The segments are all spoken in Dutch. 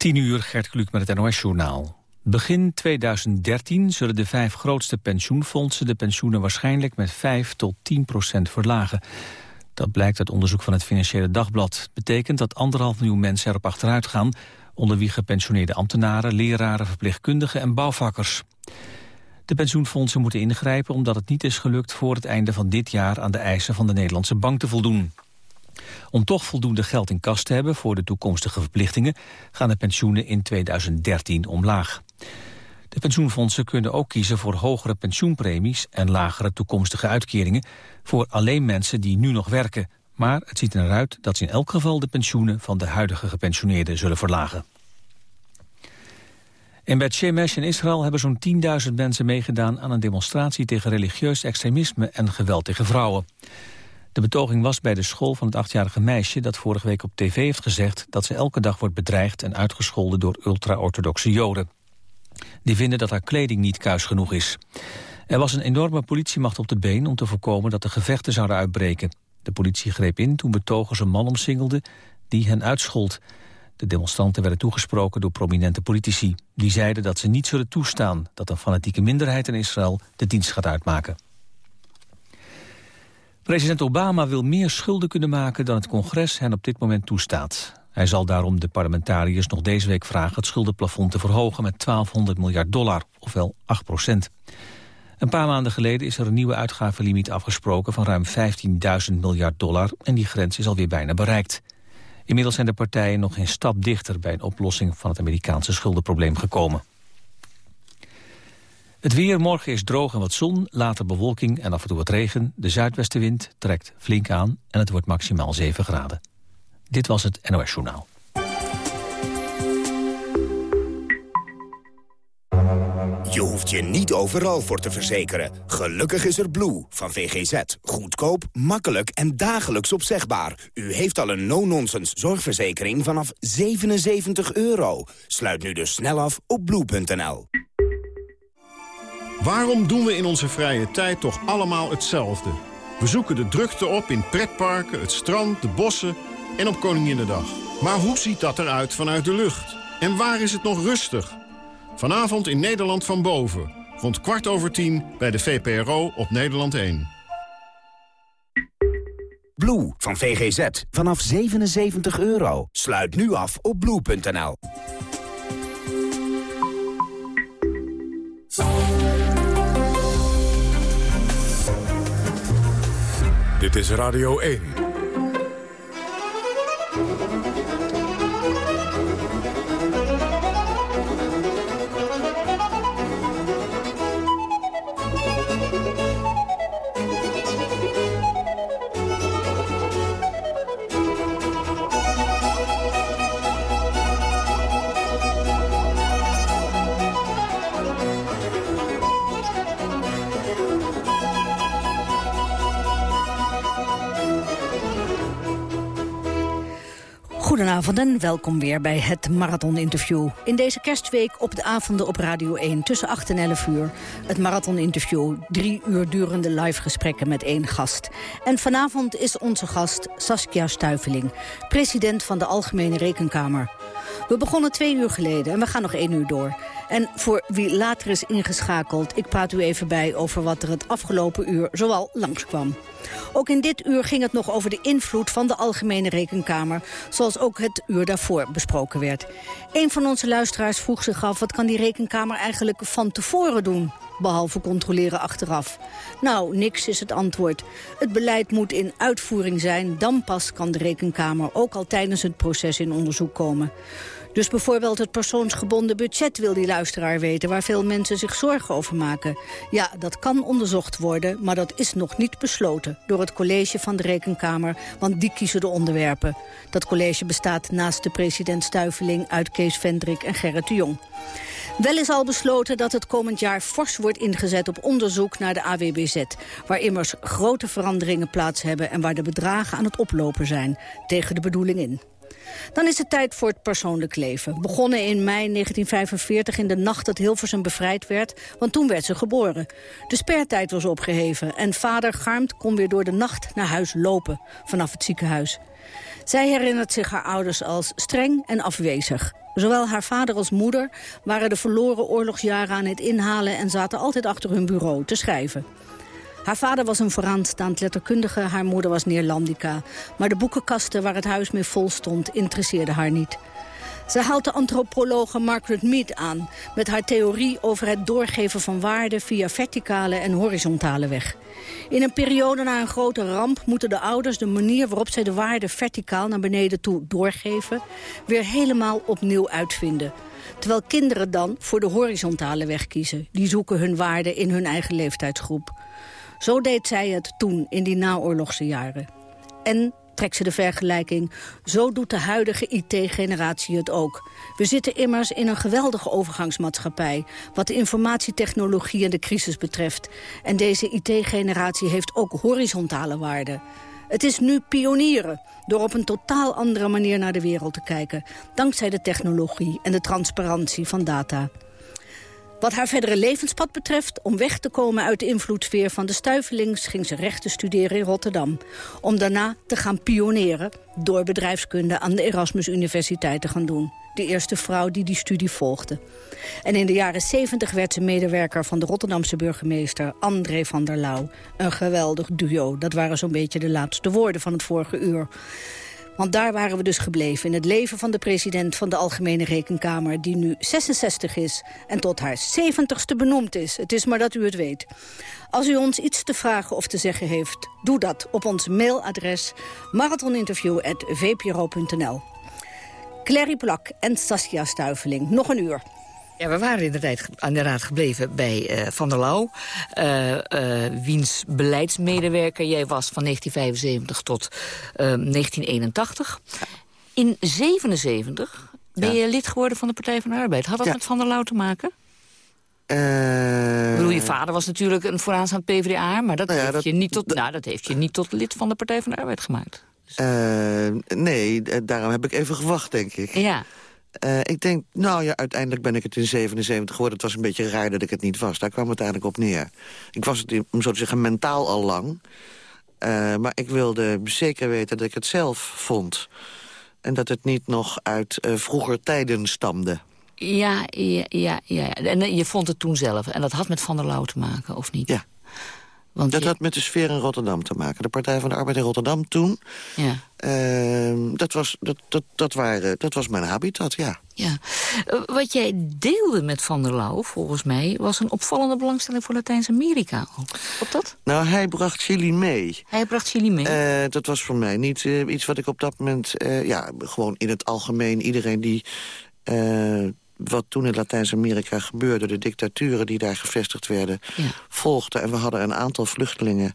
10 uur, Gert Kluk met het NOS-journaal. Begin 2013 zullen de vijf grootste pensioenfondsen de pensioenen waarschijnlijk met 5 tot 10 procent verlagen. Dat blijkt uit onderzoek van het Financiële Dagblad. betekent dat anderhalf miljoen mensen erop achteruit gaan, onder wie gepensioneerde ambtenaren, leraren, verpleegkundigen en bouwvakkers. De pensioenfondsen moeten ingrijpen omdat het niet is gelukt voor het einde van dit jaar aan de eisen van de Nederlandse bank te voldoen. Om toch voldoende geld in kas te hebben voor de toekomstige verplichtingen... gaan de pensioenen in 2013 omlaag. De pensioenfondsen kunnen ook kiezen voor hogere pensioenpremies... en lagere toekomstige uitkeringen voor alleen mensen die nu nog werken. Maar het ziet er naar uit dat ze in elk geval de pensioenen... van de huidige gepensioneerden zullen verlagen. In Bet Shemesh in Israël hebben zo'n 10.000 mensen meegedaan... aan een demonstratie tegen religieus extremisme en geweld tegen vrouwen. De betoging was bij de school van het achtjarige meisje... dat vorige week op tv heeft gezegd dat ze elke dag wordt bedreigd... en uitgescholden door ultra-orthodoxe joden. Die vinden dat haar kleding niet kuis genoeg is. Er was een enorme politiemacht op de been om te voorkomen dat de gevechten zouden uitbreken. De politie greep in toen betogers een man omsingelden die hen uitschold. De demonstranten werden toegesproken door prominente politici. Die zeiden dat ze niet zullen toestaan dat een fanatieke minderheid in Israël de dienst gaat uitmaken. President Obama wil meer schulden kunnen maken dan het congres hen op dit moment toestaat. Hij zal daarom de parlementariërs nog deze week vragen het schuldenplafond te verhogen met 1200 miljard dollar, ofwel 8 procent. Een paar maanden geleden is er een nieuwe uitgavenlimiet afgesproken van ruim 15.000 miljard dollar en die grens is alweer bijna bereikt. Inmiddels zijn de partijen nog een stap dichter bij een oplossing van het Amerikaanse schuldenprobleem gekomen. Het weer morgen is droog en wat zon, later bewolking en af en toe wat regen. De zuidwestenwind trekt flink aan en het wordt maximaal 7 graden. Dit was het NOS Journaal. Je hoeft je niet overal voor te verzekeren. Gelukkig is er Blue van VGZ. Goedkoop, makkelijk en dagelijks opzegbaar. U heeft al een no-nonsense zorgverzekering vanaf 77 euro. Sluit nu dus snel af op blue.nl. Waarom doen we in onze vrije tijd toch allemaal hetzelfde? We zoeken de drukte op in pretparken, het strand, de bossen en op Koninginnedag. Maar hoe ziet dat eruit vanuit de lucht? En waar is het nog rustig? Vanavond in Nederland van boven. Rond kwart over tien bij de VPRO op Nederland 1. Blue van VGZ. Vanaf 77 euro. Sluit nu af op blue.nl. Dit is Radio 1. Goedenavond en welkom weer bij het Marathon-interview. In deze kerstweek op de avonden op Radio 1 tussen 8 en 11 uur. Het Marathon-interview, drie uur durende live gesprekken met één gast. En vanavond is onze gast Saskia Stuiveling, president van de Algemene Rekenkamer. We begonnen twee uur geleden en we gaan nog één uur door. En voor wie later is ingeschakeld, ik praat u even bij over wat er het afgelopen uur zoal langskwam. Ook in dit uur ging het nog over de invloed van de Algemene Rekenkamer... zoals ook het uur daarvoor besproken werd. Een van onze luisteraars vroeg zich af... wat kan die Rekenkamer eigenlijk van tevoren doen? behalve controleren achteraf? Nou, niks is het antwoord. Het beleid moet in uitvoering zijn, dan pas kan de Rekenkamer ook al tijdens het proces in onderzoek komen. Dus bijvoorbeeld het persoonsgebonden budget wil die luisteraar weten... waar veel mensen zich zorgen over maken. Ja, dat kan onderzocht worden, maar dat is nog niet besloten... door het college van de Rekenkamer, want die kiezen de onderwerpen. Dat college bestaat naast de president Stuiveling... uit Kees Vendrik en Gerrit de Jong. Wel is al besloten dat het komend jaar fors wordt ingezet op onderzoek naar de AWBZ, waar immers grote veranderingen plaats hebben en waar de bedragen aan het oplopen zijn, tegen de bedoeling in. Dan is het tijd voor het persoonlijk leven. Begonnen in mei 1945 in de nacht dat Hilversum bevrijd werd, want toen werd ze geboren. De spertijd was opgeheven en vader Garmt kon weer door de nacht naar huis lopen vanaf het ziekenhuis. Zij herinnert zich haar ouders als streng en afwezig. Zowel haar vader als moeder waren de verloren oorlogsjaren aan het inhalen... en zaten altijd achter hun bureau te schrijven. Haar vader was een vooraanstaand letterkundige, haar moeder was neerlandica. Maar de boekenkasten waar het huis mee vol stond, interesseerden haar niet. Ze haalt de antropologe Margaret Mead aan... met haar theorie over het doorgeven van waarden via verticale en horizontale weg. In een periode na een grote ramp moeten de ouders de manier waarop zij de waarden verticaal naar beneden toe doorgeven... weer helemaal opnieuw uitvinden. Terwijl kinderen dan voor de horizontale weg kiezen. Die zoeken hun waarden in hun eigen leeftijdsgroep. Zo deed zij het toen, in die naoorlogse jaren. En trekt ze de vergelijking. Zo doet de huidige IT-generatie het ook. We zitten immers in een geweldige overgangsmaatschappij... wat de informatietechnologie en de crisis betreft. En deze IT-generatie heeft ook horizontale waarden. Het is nu pionieren, door op een totaal andere manier naar de wereld te kijken... dankzij de technologie en de transparantie van data. Wat haar verdere levenspad betreft, om weg te komen uit de invloedssfeer van de stuivelings... ging ze rechten studeren in Rotterdam. Om daarna te gaan pioneren door bedrijfskunde aan de Erasmus Universiteit te gaan doen. De eerste vrouw die die studie volgde. En in de jaren 70 werd ze medewerker van de Rotterdamse burgemeester André van der Lauw. Een geweldig duo, dat waren zo'n beetje de laatste woorden van het vorige uur. Want daar waren we dus gebleven, in het leven van de president van de Algemene Rekenkamer... die nu 66 is en tot haar 70ste benoemd is. Het is maar dat u het weet. Als u ons iets te vragen of te zeggen heeft, doe dat op ons mailadres... marathoninterview.vpro.nl Clary Plak en Saskia Stuiveling. Nog een uur. Ja, we waren inderdaad, inderdaad gebleven bij uh, Van der Lauw. Uh, uh, wiens beleidsmedewerker jij was van 1975 tot 1981. In 1977 ben je lid geworden van de Partij van de Arbeid. Had dat met Van der Lauw te maken? Uh, ik bedoel, je vader was natuurlijk een vooraanstaand PvdA... maar dat, nou ja, heeft, dat, je niet tot, nou, dat heeft je niet tot lid van de Partij van de Arbeid gemaakt. Dus... nee, daarom heb ik even gewacht, denk ik. Ja. Uh, ik denk, nou ja, uiteindelijk ben ik het in 77 geworden. Het was een beetje raar dat ik het niet was. Daar kwam het eigenlijk op neer. Ik was het, om zo te zeggen, mentaal al lang. Uh, maar ik wilde zeker weten dat ik het zelf vond. En dat het niet nog uit uh, vroeger tijden stamde. Ja, ja, ja, ja. En je vond het toen zelf. En dat had met Van der Lauw te maken, of niet? Ja. Want dat had met de sfeer in Rotterdam te maken. De Partij van de Arbeid in Rotterdam toen... Ja. Uh, dat, was, dat, dat, dat, waren, dat was mijn habitat, ja. ja. Uh, wat jij deelde met Van der Lauw, volgens mij... was een opvallende belangstelling voor Latijns-Amerika. Klopt dat? Nou, hij bracht Chili mee. Hij bracht Chili mee? Uh, dat was voor mij niet iets wat ik op dat moment... ja, gewoon in het algemeen iedereen die wat toen in Latijns-Amerika gebeurde... de dictaturen die daar gevestigd werden, ja. volgden. En we hadden een aantal vluchtelingen...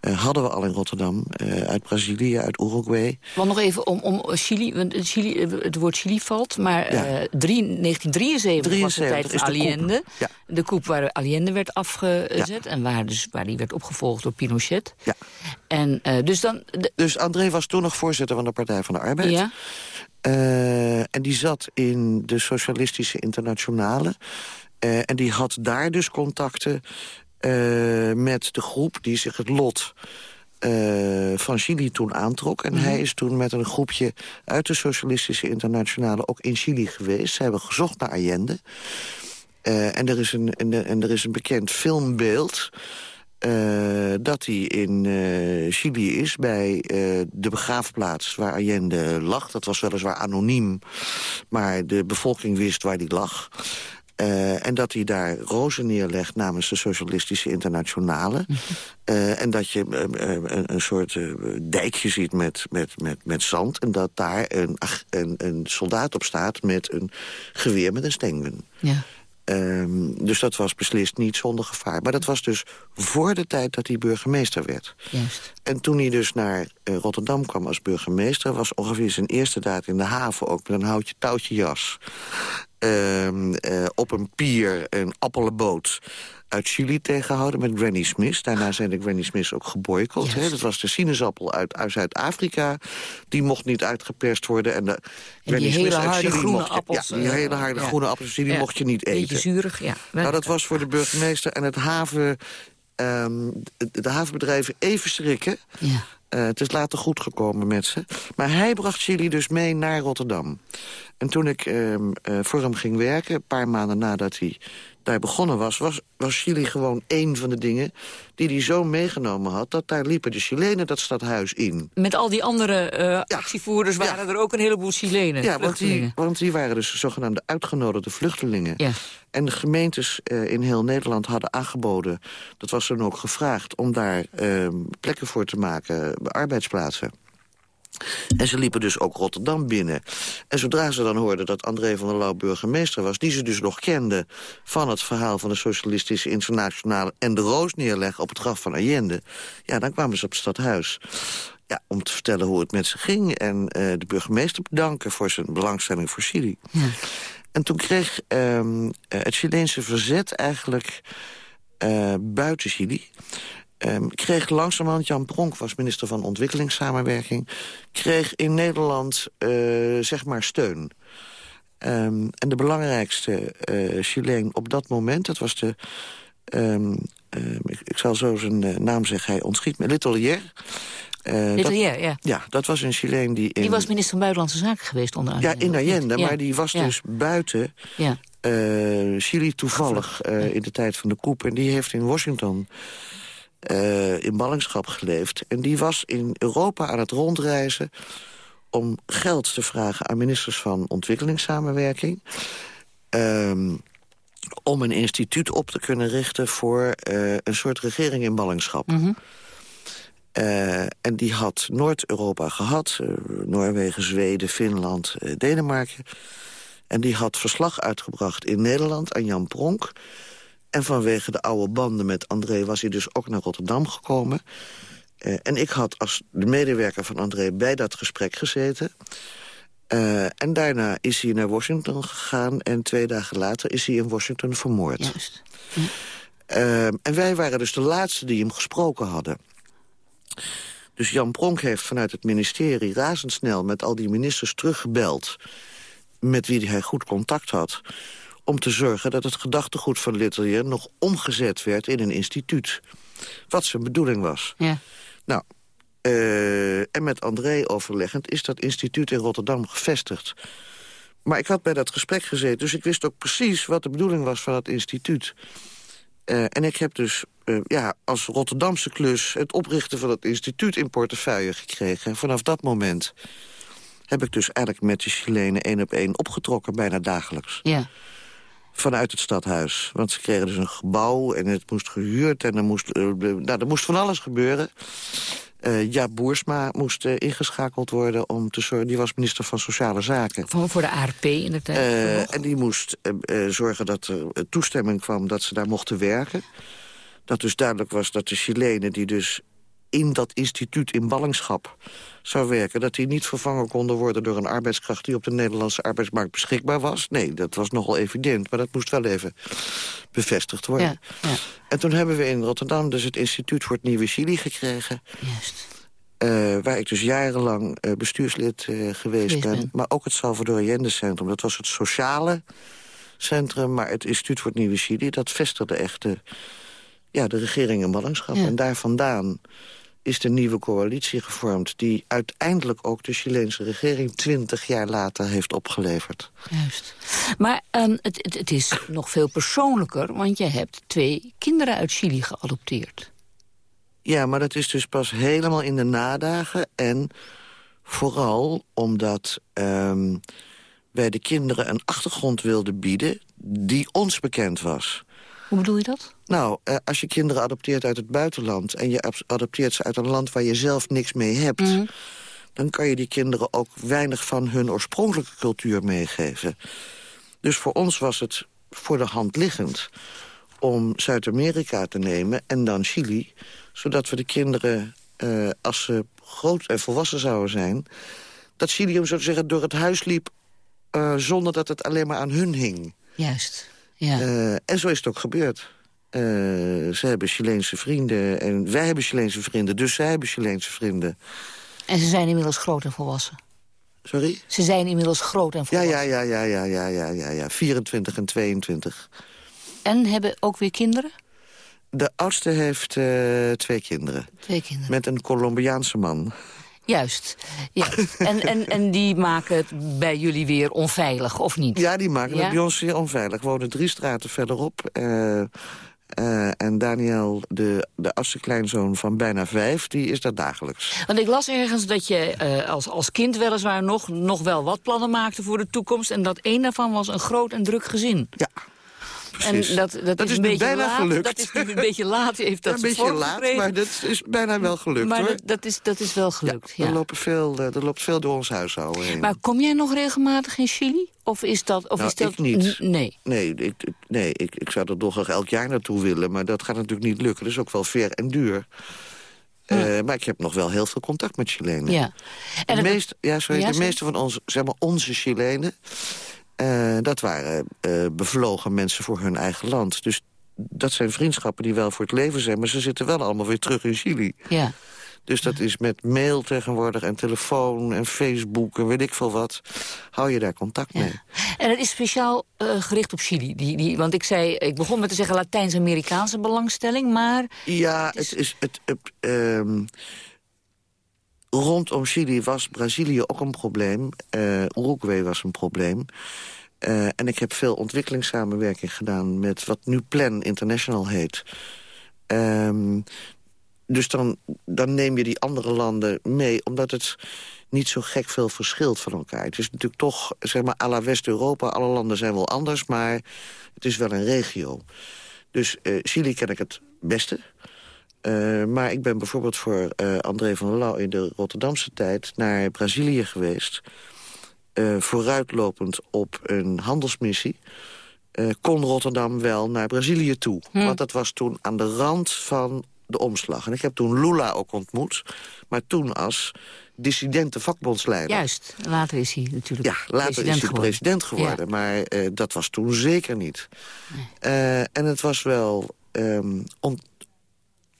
Uh, hadden we al in Rotterdam, uh, uit Brazilië, uit Uruguay. Want nog even om, om Chili, want Chili, het woord Chili valt, maar ja. uh, drie, 1973 73 was de tijd van Allende. De ja. de coup waar Allende werd afgezet en waar, dus, waar die werd opgevolgd door Pinochet. Ja. En, dus, dan, dus André was toen nog voorzitter van de Partij van de Arbeid. Ja. Uh, en die zat in de Socialistische Internationale. Uh, en die had daar dus contacten uh, met de groep die zich het lot van Chili toen aantrok. En mm -hmm. hij is toen met een groepje uit de Socialistische Internationale ook in Chili geweest. Ze hebben gezocht naar Allende. en, er is een, en, en er is een bekend filmbeeld... Uh, dat hij in uh, Chili is bij uh, de begraafplaats waar Allende lag. Dat was weliswaar anoniem, maar de bevolking wist waar die lag. en dat hij daar rozen neerlegt namens de Socialistische Internationale. -hmm. en dat je een, een, soort dijkje ziet met, met, met, met zand. En dat daar een, een, een soldaat op staat met een geweer met een stengen. Ja. Um, dus dat was beslist niet zonder gevaar. Maar dat was dus voor de tijd dat hij burgemeester werd. Juist. En toen hij dus naar uh, Rotterdam kwam als burgemeester... was ongeveer zijn eerste daad in de haven ook met een houtje touwtje jas. Um, uh, op een pier, een appelenboot uit Chili tegenhouden met Granny Smith. Daarna zijn de Granny Smiths ook geboycott. Yes. Dat was de sinaasappel uit, uit Zuid-Afrika. Die mocht niet uitgeperst worden. En de en Granny die hele harde groene mocht je, appels. Ja, die hele harde groene appels, die ja. mocht je niet eten. Beetje zuurig, ja. Nou, dat was voor de burgemeester en het haven ehm, de, de havenbedrijven even schrikken. Ja. Eh, het is later goed gekomen met ze. Maar hij bracht Chili dus mee naar Rotterdam. En toen ik ehm, eh, voor hem ging werken, een paar maanden nadat hij daar begonnen was... was, was Chili gewoon één van de dingen die hij zo meegenomen had... dat daar liepen de Chilenen dat stadhuis in. Met al die andere eh, actievoerders waren er ook een heleboel Chilenen. Ja, want die, want die waren dus zogenaamde uitgenodigde vluchtelingen. Ja. En de gemeentes eh, in heel Nederland hadden aangeboden... dat was dan ook gevraagd om daar ehm, plekken voor te maken, arbeidsplaatsen. En ze liepen dus ook Rotterdam binnen. En zodra ze dan hoorden dat André van der Lauw burgemeester was... die ze dus nog kenden van het verhaal van de Socialistische Internationale... en de roos neerleggen op het graf van Allende... ja, dan kwamen ze op het stadhuis. Ja, om te vertellen hoe het met ze ging... en eh, de burgemeester bedanken voor zijn belangstelling voor Chili. En toen kreeg ehm, eh, het Chileense verzet eigenlijk eh, buiten Chili... Ehm, kreeg langzamerhand, Jan Pronk was minister van Ontwikkelingssamenwerking... kreeg in Nederland, eh, zeg maar, steun. Ehm, en de belangrijkste eh Chileen op dat moment, dat was de... ehm, ik, ik zal zo zijn eh, naam zeggen, hij ontschiet me, Letelier. Eh, Letelier, dat, ja. Ja, dat was een Chileen die in... Die was minister van Buitenlandse Zaken geweest onder Ja, Allende, in? Allende, Ja. maar die was Ja. dus buiten Ja. eh, Chili toevallig eh, in de tijd van de coup. En die heeft in Washington eh, in ballingschap geleefd. En die was in Europa aan het rondreizen om geld te vragen aan ministers van ontwikkelingssamenwerking. Ehm, om een instituut op te kunnen richten voor eh, een soort regering in ballingschap. Mhm. Eh, en die had Noord-Europa gehad. eh, Noorwegen, Zweden, Finland, Denemarken. En die had verslag uitgebracht in Nederland aan Jan Pronk. En vanwege de oude banden met André was hij dus ook naar Rotterdam gekomen. Eh, en ik had als de medewerker van André bij dat gesprek gezeten. Eh, en daarna is hij naar Washington gegaan... en twee dagen later is hij in Washington vermoord. Juist. Eh, en wij waren dus de laatste die hem gesproken hadden. Dus Jan Pronk heeft vanuit het ministerie razendsnel... met al die ministers teruggebeld... met wie hij goed contact had... om te zorgen dat het gedachtegoed van Littelier... nog omgezet werd in een instituut. Wat zijn bedoeling was. Ja. Nou, eh, en met André overleggend is dat instituut in Rotterdam gevestigd. Maar ik had bij dat gesprek gezeten, dus ik wist ook precies... wat de bedoeling was van dat instituut. Eh, en ik heb dus eh, ja, als Rotterdamse klus... het oprichten van het instituut in portefeuille gekregen. Vanaf dat moment heb ik dus eigenlijk met de Chilenen één op één opgetrokken, bijna dagelijks. Ja. Vanuit het stadhuis. Want ze kregen dus een gebouw en het moest gehuurd... en er moest, eh, nou, er moest van alles gebeuren. Eh ja, Boersma moest eh, ingeschakeld worden om te zorgen... die was minister van Sociale Zaken. Voor, voor de ARP in de tijd. En die moest zorgen dat er toestemming kwam dat ze daar mochten werken. Dat dus duidelijk was dat de Chilenen die dus in dat instituut in ballingschap zou werken... dat die niet vervangen konden worden door een arbeidskracht... die op de Nederlandse arbeidsmarkt beschikbaar was. Nee, dat was nogal evident, maar dat moest wel even bevestigd worden. Ja, ja, En toen hebben we in Rotterdam dus het Instituut voor het Nieuwe Chili gekregen... juist. eh, waar ik dus jarenlang eh, bestuurslid eh, geweest Geweest ben. Maar ook het Salvador Allende Centrum. Dat was het sociale centrum. Maar het Instituut voor het Nieuwe Chili... dat vestigde echt de, ja, de regering in ballingschap. Ja. En daar vandaan is de nieuwe coalitie gevormd... die uiteindelijk ook de Chileense regering twintig jaar later heeft opgeleverd. Juist. Maar ehm, het, het, het is nog veel persoonlijker, want je hebt twee kinderen uit Chili geadopteerd. Ja, maar dat is dus pas helemaal in de nadagen. En vooral omdat ehm, wij de kinderen een achtergrond wilden bieden... die ons bekend was. Hoe bedoel je dat? Nou, eh, als je kinderen adopteert uit het buitenland... en je adopteert ze uit een land waar je zelf niks mee hebt... Mhm. dan kan je die kinderen ook weinig van hun oorspronkelijke cultuur meegeven. Dus voor ons was het voor de hand liggend om Zuid-Amerika te nemen en dan Chili... zodat we de kinderen, eh, als ze groot en volwassen zouden zijn... dat Chili, om zo te zeggen, door het huis liep... eh, zonder dat het alleen maar aan hun hing. Juist. Ja. Eh, en zo is het ook gebeurd. Eh, ze hebben Chileense vrienden en wij hebben Chileense vrienden. Dus zij hebben Chileense vrienden. En ze zijn inmiddels groot en volwassen. Sorry? Ze zijn inmiddels groot en volwassen. ja, ja, ja, ja, ja, ja, ja, ja. 24 en 22. En hebben ook weer kinderen? De oudste heeft twee kinderen. Twee kinderen. Met een Colombiaanse man. Juist. Ja. En, en, en die maken het bij jullie weer onveilig, of niet? Ja, die maken het bij ons weer onveilig. We wonen drie straten verderop. Uh, uh, en Daniel, de, de kleinzoon van bijna vijf, die is dat dagelijks. Want ik las ergens dat je uh, als, als kind weliswaar nog, nog wel wat plannen maakte voor de toekomst... en dat één daarvan was een groot en druk gezin. Ja. En dat, dat, is, een beetje bijna laat. gelukt. Dat is nu een beetje laat. Heeft dat een beetje laat, maar dat is bijna wel gelukt. Maar hoor. Dat, dat, is, dat is wel gelukt, ja. Er, lopen veel, eh, er loopt veel door ons huishouden heen. Maar kom jij nog regelmatig in Chili? Of is dat... Of nou, is dat ik niet. Nee. Nee, ik, nee ik, ik zou er toch elk jaar naartoe willen. Maar dat gaat natuurlijk niet lukken. Dat is ook wel ver en duur. Uh, maar ik heb nog wel heel veel contact met Chilenen. Ja. En de, meest, ja, sorry, ja, de meeste van ons, zeg maar onze Chilenen... Uh, dat waren uh, bevlogen mensen voor hun eigen land. Dus dat zijn vriendschappen die wel voor het leven zijn... maar ze zitten wel allemaal weer terug in Chili. Ja. Dus dat is met mail tegenwoordig en telefoon en Facebook en weet ik veel wat. Hou je daar contact mee. Ja. En het is speciaal uh, gericht op Chili. Die, die, want ik zei, ik begon met te zeggen Latijns-Amerikaanse belangstelling, maar... Ja, het is... Het, is, het, het um, rondom Chili was Brazilië ook een probleem. Uh, Uruguay was een probleem. Uh, en ik heb veel ontwikkelingssamenwerking gedaan... met wat nu Plan International heet. Um, dus dan, dan neem je die andere landen mee... omdat het niet zo gek veel verschilt van elkaar. Het is natuurlijk toch, zeg maar, à la West-Europa... alle landen zijn wel anders, maar het is wel een regio. Dus uh, Chili ken ik het beste... Uh, maar ik ben bijvoorbeeld voor uh, André van der Lauw in de Rotterdamse tijd naar Brazilië geweest. Uh, vooruitlopend op een handelsmissie. kon Rotterdam wel naar Brazilië toe. Hm. Want dat was toen aan de rand van de omslag. En ik heb toen Lula ook ontmoet. Maar toen als dissidente vakbondsleider. Juist, later is hij natuurlijk Ja, later president is hij geworden. president geworden. Ja. Maar dat was toen zeker niet. Nee. en het was wel... Um,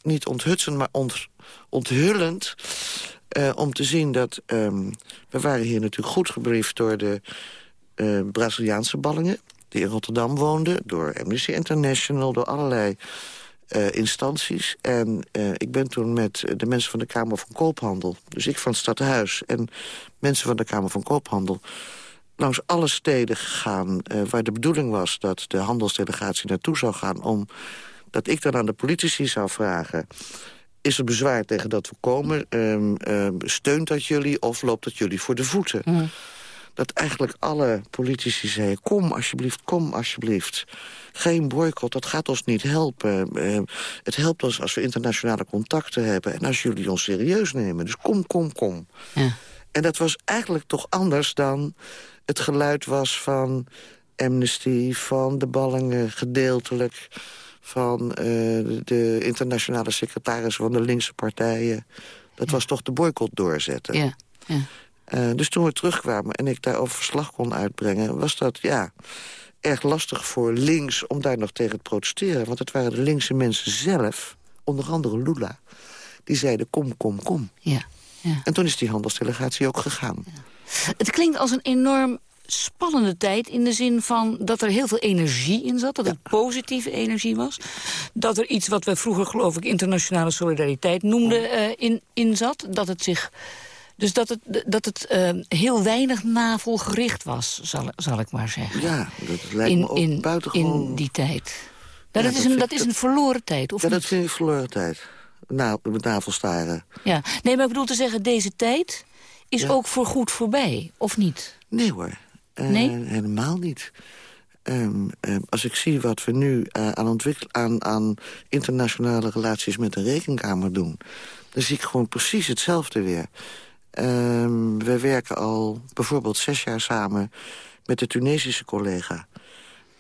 niet onthutsend, maar ont, onthullend... Uh, om te zien dat... Um, we waren hier natuurlijk goed gebriefd door de uh, Braziliaanse ballingen... die in Rotterdam woonden, door Amnesty International... door allerlei uh, instanties. En ik ben toen met de mensen van de Kamer van Koophandel... dus ik van het Stadhuis en mensen van de Kamer van Koophandel... langs alle steden gegaan waar de bedoeling was... dat de handelsdelegatie naartoe zou gaan... om dat ik dan aan de politici zou vragen... is er bezwaar tegen dat we komen? Um, um, steunt dat jullie of loopt dat jullie voor de voeten? Mm. Dat eigenlijk alle politici zeiden... kom alsjeblieft, kom alsjeblieft. Geen boycott, dat gaat ons niet helpen. Uh, het helpt ons als we internationale contacten hebben... en als jullie ons serieus nemen. Dus kom, kom, kom. Ja. En dat was eigenlijk toch anders dan het geluid was van Amnesty... van de ballingen gedeeltelijk van uh, de internationale secretaris van de linkse partijen. Dat ja. was toch de boycott doorzetten. Ja, ja. Uh, dus toen we terugkwamen en ik daarover verslag kon uitbrengen... was dat ja, erg lastig voor links om daar nog tegen te protesteren. Want het waren de linkse mensen zelf, onder andere Lula... die zeiden kom, kom, kom. Ja, ja. En toen is die handelsdelegatie ook gegaan. Ja. Het klinkt als een enorm spannende tijd in de zin van dat er heel veel energie in zat. Dat het ja. positieve energie was. Dat er iets wat we vroeger geloof ik internationale solidariteit noemden uh, in, in zat. Dat het zich... Dus dat het, dat het uh, heel weinig navelgericht was, zal, zal ik maar zeggen. Ja, dat lijkt in, me ook in, buitengewoon... In die tijd. Nou, ja, dat, is een, dat is een verloren tijd, of Ja, niet? dat vind ik verloren tijd. Nou, met navelstaren. Ja, nee, maar ik bedoel te zeggen, deze tijd is Ja. ook voorgoed voorbij, of niet? Nee hoor. Eh, Nee? Helemaal niet. Ehm, ehm, als ik zie wat we nu eh, aan, aan, aan internationale relaties met de rekenkamer doen... dan zie ik gewoon precies hetzelfde weer. Ehm, we werken al bijvoorbeeld zes jaar samen met de Tunesische collega.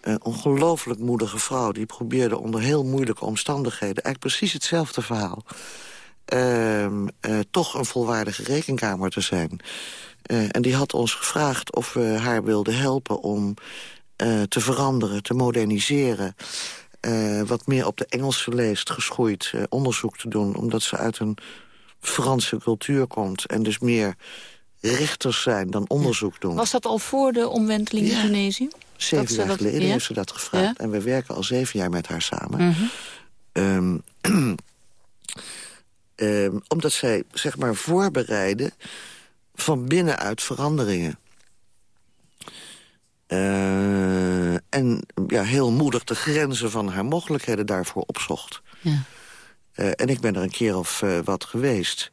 Een ongelooflijk moedige vrouw die probeerde onder heel moeilijke omstandigheden... eigenlijk precies hetzelfde verhaal. Eh, toch een volwaardige rekenkamer te zijn. Eh, en die had ons gevraagd of we haar wilden helpen om eh, te veranderen, te moderniseren. eh, wat meer op de Engelse leest geschoeid onderzoek te doen. Omdat ze uit een Franse cultuur komt. En dus meer richters zijn dan onderzoek doen. Was dat al voor de omwenteling in Ja. Tunesië? Zeven dat jaar dat- geleden ja? heeft ze dat gevraagd. Ja. En we werken al zeven jaar met haar samen. Mhm. Ehm, ehm, omdat zij, zeg maar, voorbereiden van binnenuit veranderingen. Eh, en ja, heel moedig de grenzen van haar mogelijkheden daarvoor opzocht. Ja. Uh, en ik ben er een keer of uh, wat geweest.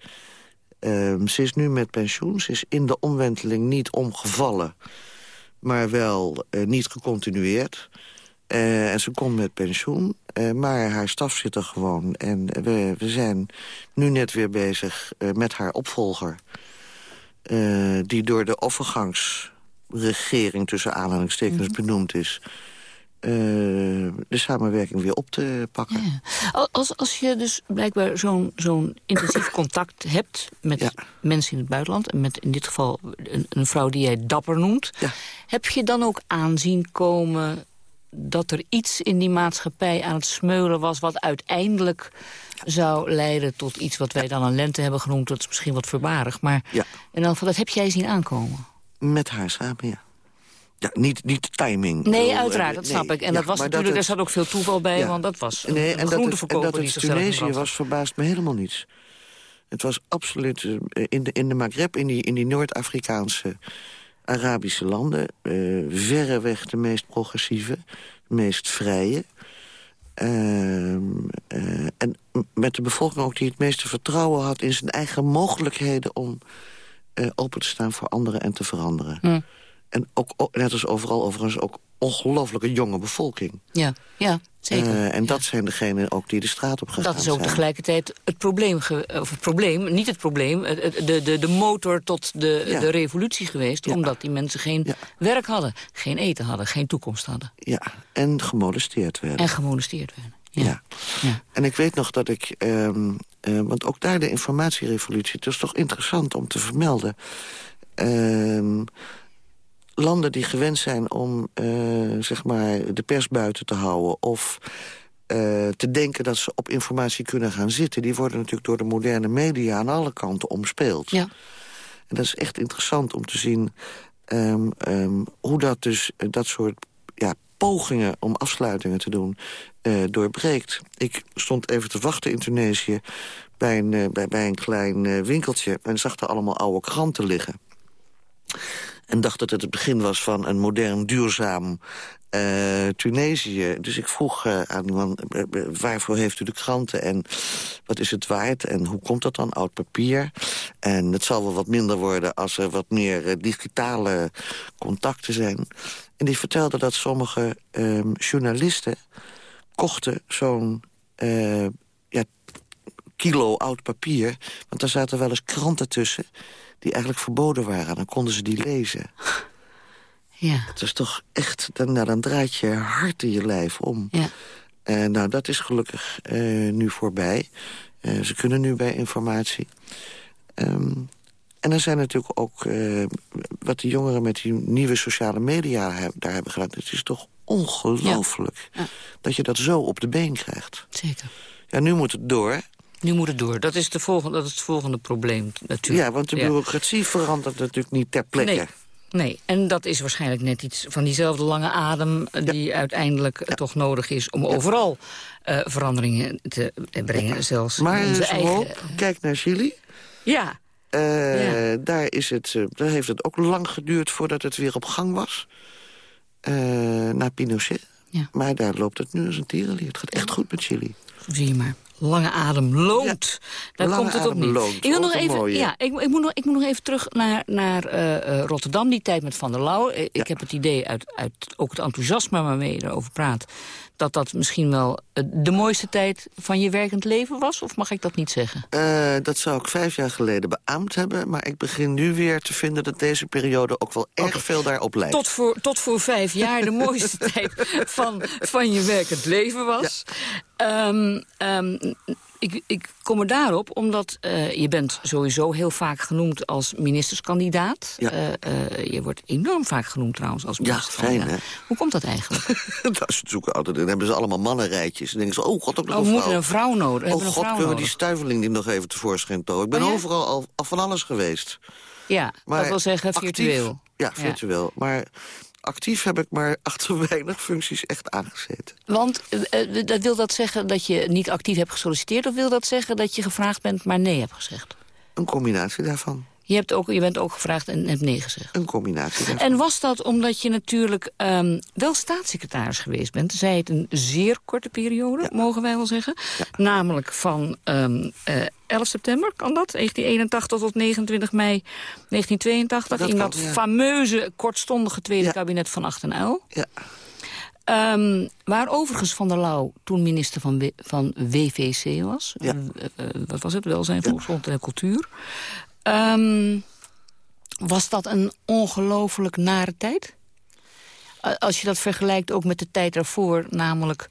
Ehm, ze is nu met pensioen. Ze is in de omwenteling niet omgevallen. Maar wel niet gecontinueerd. en ze komt met pensioen. maar haar staf zit er gewoon. En we, we zijn nu net weer bezig met haar opvolger. Die door de overgangs regering tussen aanhalingstekens mhm. benoemd is... Uh, de samenwerking weer op te pakken. Ja. Als, als je dus blijkbaar zo'n zo'n intensief contact hebt... met mensen in het buitenland... en met in dit geval een, een vrouw die jij dapper noemt... Ja. heb je dan ook aanzien komen dat er iets in die maatschappij aan het smeulen was... wat uiteindelijk zou leiden tot iets wat wij dan een lente hebben genoemd. Dat is misschien wat voorbarig, maar ja. en dan, dat heb jij zien aankomen. Met haar samen, ja. Ja, niet, niet timing. Nee, uiteraard, dat snap ik. En dat was natuurlijk, dat er zat ook veel toeval bij, want dat was nee, een en dat het, en dat het Tunesië was, verbaast me helemaal niets. Het was absoluut eh, in de, in de Maghreb, in die, in die Noord-Afrikaanse Arabische landen... Uh, verreweg de meest progressieve, de meest vrije. Uh, uh, en met de bevolking ook die het meeste vertrouwen had... in zijn eigen mogelijkheden om uh, open te staan voor anderen en te veranderen. Hm. En ook, net als overal overigens, ook ongelooflijke jonge bevolking. Ja, ja zeker. Uh, en dat zijn degenen ook die de straat op gaan Dat is ook tegelijkertijd het probleem, of het probleem, niet het probleem... de, de, de motor tot de, de revolutie geweest... omdat die mensen geen werk hadden, geen eten hadden, geen toekomst hadden. Ja, en gemolesteerd werden. En gemolesteerd werden. Ja. ja. En ik weet nog dat ik... Um, uh, want ook daar de informatierevolutie... het is toch interessant om te vermelden... Um, landen die gewend zijn om uh, zeg maar de pers buiten te houden... of uh, te denken dat ze op informatie kunnen gaan zitten... die worden natuurlijk door de moderne media aan alle kanten omspeeld. Ja. En dat is echt interessant om te zien um, um, hoe dat dus dat soort ja, pogingen om afsluitingen te doen doorbreekt. Ik stond even te wachten in Tunesië bij een, bij, bij een klein winkeltje... en zag er allemaal oude kranten liggen. En dacht dat het het begin was van een modern, duurzaam uh, Tunesië. Dus ik vroeg uh, aan iemand, waarvoor heeft u de kranten en wat is het waard? En hoe komt dat dan, oud papier? En het zal wel wat minder worden als er wat meer digitale contacten zijn. En die vertelde dat sommige um, journalisten kochten zo'n kilo oud papier. Want daar zaten wel eens kranten tussen die eigenlijk verboden waren. Dan konden ze die lezen. Ja. Het is toch echt, dan, nou, dan draait je hart in je lijf om. Ja. En nou, dat is gelukkig uh, nu voorbij. Uh, ze kunnen nu bij informatie. Um, en er zijn natuurlijk ook uh, wat de jongeren met die nieuwe sociale media heb, daar hebben gedaan. Het is toch ongelooflijk ja. dat je dat zo op de been krijgt. Zeker. Ja, nu moet het door. Nu moet het door. Dat is, de volgende, dat is het volgende probleem natuurlijk. Ja, want de bureaucratie verandert natuurlijk niet ter plekke. Nee. Nee, en dat is waarschijnlijk net iets van diezelfde lange adem... die uiteindelijk toch nodig is om overal uh, veranderingen te brengen. Zelfs maar onze eigen... kijk naar Chili. Ja. Uh, ja. Daar, is het, uh, daar heeft het ook lang geduurd voordat het weer op gang was. naar Pinochet. Ja. Maar daar loopt het nu als een tierenlier. Het gaat echt goed met Chili. Zie je maar lange adem loont. Daar komt het op niet. Ik, wil nog even, ja, ik, ik, moet nog, ik moet nog even terug naar, naar uh, Rotterdam, die tijd met Van der Lauw. Ik heb het idee, uit, uit ook het enthousiasme waarmee je erover praat... dat dat misschien wel eh, de mooiste tijd van je werkend leven was? Of mag ik dat niet zeggen? Uh, dat zou ik vijf jaar geleden beaamd hebben. Maar ik begin nu weer te vinden dat deze periode ook wel erg veel daarop lijkt. Tot voor, tot voor vijf jaar de mooiste tijd van, van je werkend leven was. Ja. Um, um, ik, ik kom er daarop omdat uh, je bent sowieso heel vaak genoemd als ministerskandidaat. Ja. Uh, uh, je wordt enorm vaak genoemd trouwens als ministerskandidaat. Ja, fijn hè? Hoe komt dat eigenlijk? dat is zoeken altijd. Dan hebben ze allemaal mannenrijtjes. En denken ze, oh god, ook nog oh, een vrouw. moeten een vrouw nodig. Oh god, kunnen we die stuiveling die nog even tevoorschijn tonen. Ik ben oh, ja? overal al, van alles geweest. Ja, maar dat wil zeggen virtueel. ja, virtueel. Maar actief heb ik maar achter weinig functies echt aangezeten. Want uh, dat wil dat zeggen dat je niet actief hebt gesolliciteerd... of wil dat zeggen dat je gevraagd bent, maar nee hebt gezegd? Een combinatie daarvan. Je, hebt ook, je bent ook gevraagd en hebt nee gezegd. Een combinatie. Daarvan. En was dat omdat je natuurlijk um, wel staatssecretaris geweest bent? Zij het een zeer korte periode, ja. mogen wij wel zeggen. Ja. Namelijk van um, uh, 11 september, kan dat? 1981 tot 29 mei 1982. Dat in dat ja. fameuze, kortstondige tweede kabinet van 8 en 11. Ja. Um, waar overigens Van der Lauw toen minister van, w van WVC was. Ja. Uh, uh, wat was het? Welzijn, Volksgezondheid en Cultuur. Um, was dat een ongelooflijk nare tijd? Als je dat vergelijkt ook met de tijd daarvoor, namelijk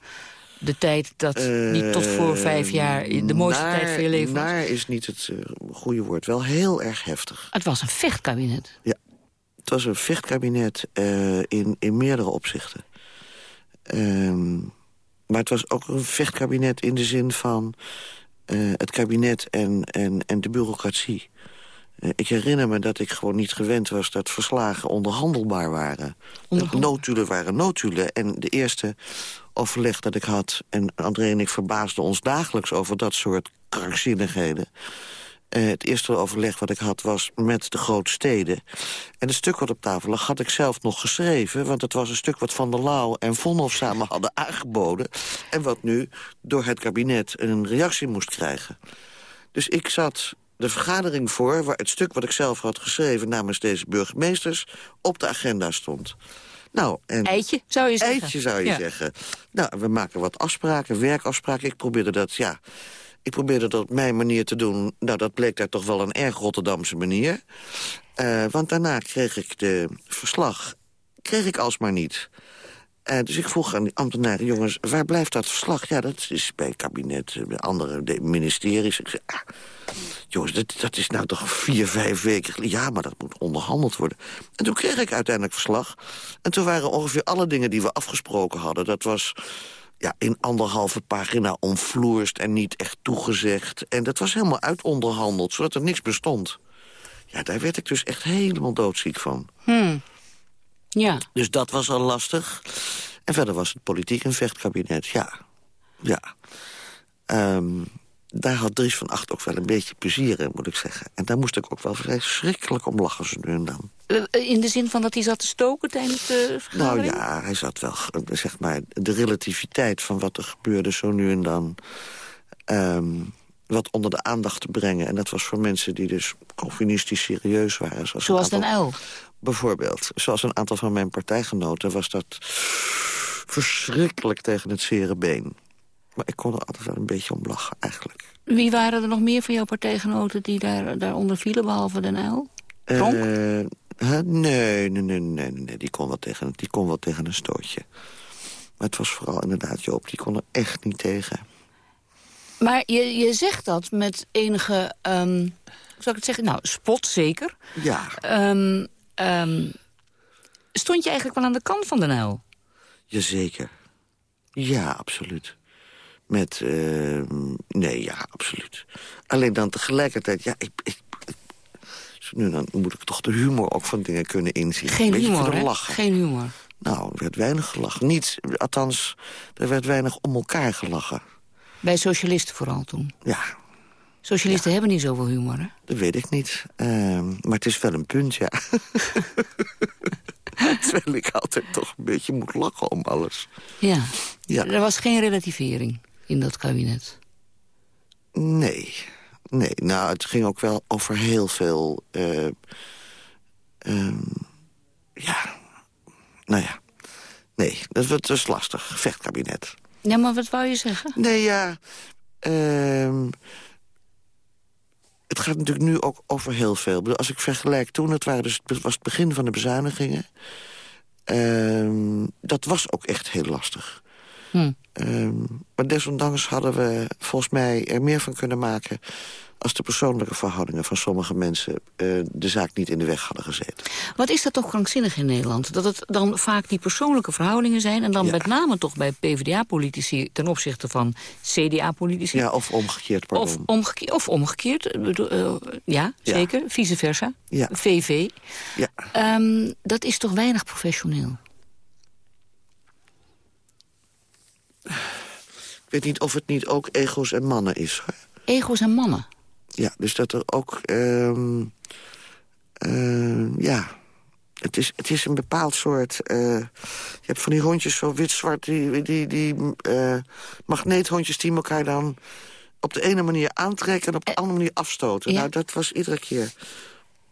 de tijd dat uh, niet tot voor vijf jaar de mooiste naar, tijd van je leven was. Naar is niet het uh, goede woord. Wel heel erg heftig. Het was een vechtkabinet. Ja, het was een vechtkabinet uh, in, in meerdere opzichten. Um, maar het was ook een vechtkabinet in de zin van het kabinet en, en, en de bureaucratie. Ik herinner me dat ik gewoon niet gewend was dat verslagen onderhandelbaar waren. Onderhandel. Notulen waren notulen. En de eerste overleg dat ik had... en André en ik verbaasden ons dagelijks over dat soort krankzinnigheden. Uh, het eerste overleg wat ik had was met de grootsteden. En het stuk wat op tafel lag had ik zelf nog geschreven... want het was een stuk wat Van der Lauw en Vonhoff samen hadden aangeboden... en wat nu door het kabinet een reactie moest krijgen. Dus ik zat de vergadering voor... waar het stuk wat ik zelf had geschreven namens deze burgemeesters... op de agenda stond. Nou, en eitje, zou je zeggen. Eitje, zou je ja. zeggen. Nou, we maken wat afspraken, werkafspraken. Ik probeerde dat, ja... Ik probeerde dat op mijn manier te doen. Nou, dat bleek daar toch wel een erg Rotterdamse manier. Uh, want daarna kreeg ik de verslag... kreeg ik alsmaar niet... Uh, dus ik vroeg aan die ambtenaren, jongens, waar blijft dat verslag? Ja, dat is bij het kabinet, bij andere ministeries. Ik zei, ah, jongens, dat, dat is nou toch vier, vijf weken. Ja, maar dat moet onderhandeld worden. En toen kreeg ik uiteindelijk verslag. En toen waren ongeveer alle dingen die we afgesproken hadden. Dat was ja, in anderhalve pagina omvloerst en niet echt toegezegd. En dat was helemaal uitonderhandeld, zodat er niks bestond. Ja, daar werd ik dus echt helemaal doodziek van. Hmm. Ja. Dus dat was al lastig. En verder was het politiek een vechtkabinet, ja. Ja. Um, daar had Dries van Acht ook wel een beetje plezier in, moet ik zeggen. En daar moest ik ook wel verschrikkelijk om lachen, zo nu en dan. In de zin van dat hij zat te stoken tijdens de vergadering? Nou ja, hij zat wel, zeg maar, de relativiteit van wat er gebeurde zo nu en dan... Um, wat onder de aandacht te brengen. En dat was voor mensen die dus communistisch serieus waren. Zoals, zoals Den Uil? Bijvoorbeeld. Zoals een aantal van mijn partijgenoten was dat verschrikkelijk tegen het zere been. Maar ik kon er altijd wel een beetje om lachen, eigenlijk. Wie waren er nog meer van jouw partijgenoten die daar, daaronder vielen, behalve Den? Uh, huh? nee, nee, nee, nee, nee, die kon wel tegen, die kon wel tegen een stootje. Maar het was vooral inderdaad Joop, die kon er echt niet tegen. Maar je, je zegt dat met enige, um, hoe zou ik het zeggen, nou, spot zeker. Ja. Um, um, stond je eigenlijk wel aan de kant van Den Uil? Jazeker. Ja, absoluut. Met, uh, nee, ja, absoluut. Alleen dan tegelijkertijd, ja, ik, ik, ik, nu dan moet ik toch de humor ook van dingen kunnen inzien. Geen Beetje humor, de lachen. Geen humor. Nou, er werd weinig gelachen. Niet, althans, er werd weinig om elkaar gelachen. Bij socialisten vooral toen? Ja. Socialisten ja. hebben niet zoveel humor, hè? Dat weet ik niet. Uh, maar het is wel een punt, ja. Terwijl ik altijd toch een beetje moet lachen om alles. Ja. ja. Er was geen relativering in dat kabinet? Nee. Nee, nou, het ging ook wel over heel veel... Uh, um, ja, nou ja. Nee, dat was, dat was lastig. Vechtkabinet. Ja, maar wat wou je zeggen? Nee, ja... Um, het gaat natuurlijk nu ook over heel veel. Als ik vergelijk toen, het, waren dus, het was het begin van de bezuinigingen... Um, dat was ook echt heel lastig. Hm. Um, maar desondanks hadden we volgens mij er meer van kunnen maken als de persoonlijke verhoudingen van sommige mensen... Eh, de zaak niet in de weg hadden gezeten. Wat is dat toch krankzinnig in Nederland? Dat het dan vaak die persoonlijke verhoudingen zijn... en dan met name toch bij PvdA-politici ten opzichte van CDA-politici? Ja, of omgekeerd, pardon. Of, omgekeerd, of omgekeerd, eh, eh, ja, zeker, vice versa, ja. VV. Ja. Ehm, dat is toch weinig professioneel? Ik weet niet of het niet ook ego's en mannen is. Ego's en mannen? Ja, dus dat er ook... ehm, eh, ja, het is, het is een bepaald soort... eh, je hebt van die hondjes zo wit-zwart, die, die, die eh, magneethondjes die elkaar dan op de ene manier aantrekken... en op de andere manier afstoten. ja. Nou, dat was iedere keer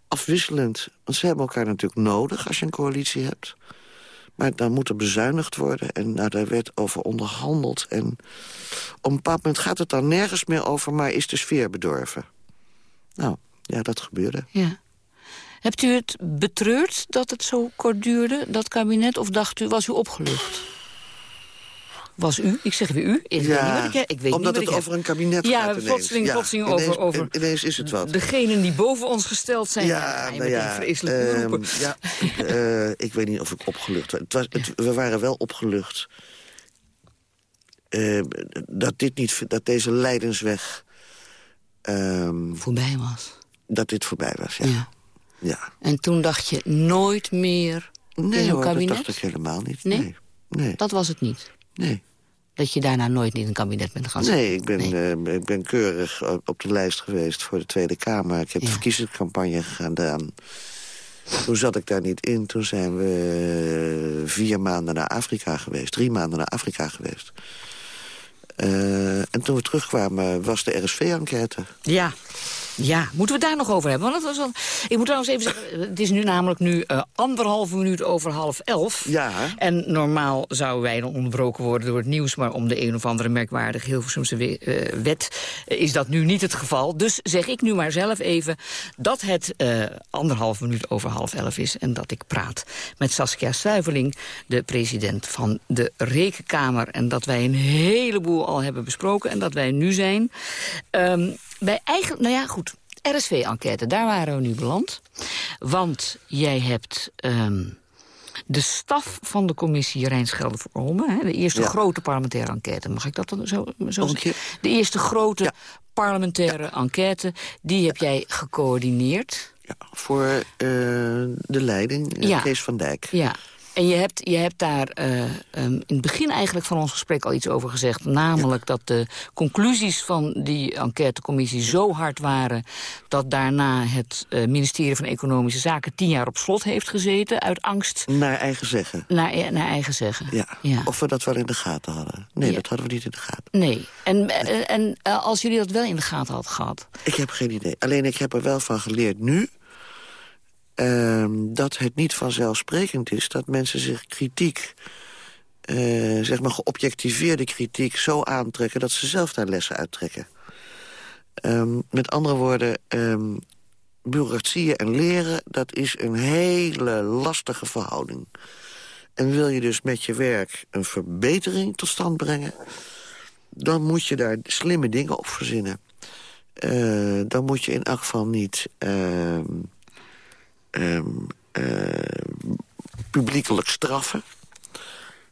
afwisselend. Want ze hebben elkaar natuurlijk nodig als je een coalitie hebt. Maar dan moet er bezuinigd worden. En nou, daar werd over onderhandeld. En op een bepaald moment gaat het dan nergens meer over... maar is de sfeer bedorven. Nou, ja, dat gebeurde. Ja. Hebt u het betreurd dat het zo kort duurde, dat kabinet? Of dacht u, was u opgelucht? Was u? Ik zeg weer u. Ik weet niet wat ik weet omdat niet het ik over een kabinet ja, gaat ineens. plotseling, Ja, plotseling ineens- over, over Ineens is het wat. degenen die boven ons gesteld zijn. Ja, Ja, nou meteen ja, roepen. ja ik, eh, ik weet niet of ik opgelucht was. Het was het, we waren wel opgelucht eh, dat, dit niet, dat deze lijdensweg... ehm, Voorbij was. dat dit voorbij was, ja. Ja. ja. En toen dacht je nooit meer in Nee een hoor, dat kabinet? dacht ik helemaal niet. Nee? Nee, nee, Dat was het niet. nee. Dat je daarna nooit in een kabinet bent gaan zitten. Nee, ik ben, Nee. eh, ik ben keurig op- de lijst geweest voor de Tweede Kamer. Ik heb Ja. de verkiezingscampagne gedaan. Toen zat ik daar niet in. Toen zijn we vier maanden naar Afrika geweest. Drie maanden naar Afrika geweest. Eh, en toen we terugkwamen was de RSV-enquête. Ja. Ja, moeten we het daar nog over hebben? Want dat was wel... Ik moet trouwens even zeggen, het is nu namelijk nu eh, anderhalve minuut over half elf. Ja. En normaal zouden wij dan onderbroken worden door het nieuws... maar om de een of andere merkwaardige Hilversumse we- eh, wet eh, is dat nu niet het geval. Dus zeg ik nu maar zelf even dat het anderhalf minuut over half elf is... en dat ik praat met Saskia Stuiveling, de president van de Rekenkamer... en dat wij een heleboel al hebben besproken en dat wij nu zijn... Ehm, bij eigen, nou ja, goed. RSV-enquête, daar waren we nu beland. Want jij hebt ehm, de staf van de commissie Rijnschelde voor. Hè, de eerste Ja. grote parlementaire enquête, mag ik dat dan zo, zo zeggen? De eerste grote Ja. parlementaire enquête, die heb jij gecoördineerd. Ja, voor eh, de leiding, eh. Kees van Dijk. Ja. En je hebt, je hebt daar eh, ehm, in het begin eigenlijk van ons gesprek al iets over gezegd. Namelijk dat de conclusies van die enquêtecommissie zo hard waren... dat daarna het eh, ministerie van Economische Zaken tien jaar op slot heeft gezeten... uit angst Naar eigen zeggen. naar, naar eigen zeggen. Ja. Ja. Of we dat wel in de gaten hadden. Nee, Ja. dat hadden we niet in de gaten. Nee. En, eh, en als jullie dat wel in de gaten hadden gehad... Ik heb geen idee. Alleen ik heb er wel van geleerd nu... ehm, dat het niet vanzelfsprekend is dat mensen zich kritiek... eh, zeg maar geobjectiveerde kritiek zo aantrekken... dat ze zelf daar lessen uittrekken. Ehm, met andere woorden, ehm bureaucratieën en leren... dat is een hele lastige verhouding. En wil je dus met je werk een verbetering tot stand brengen... dan moet je daar slimme dingen op verzinnen. Eh, dan moet je in elk geval niet... ehm, eh, publiekelijk straffen.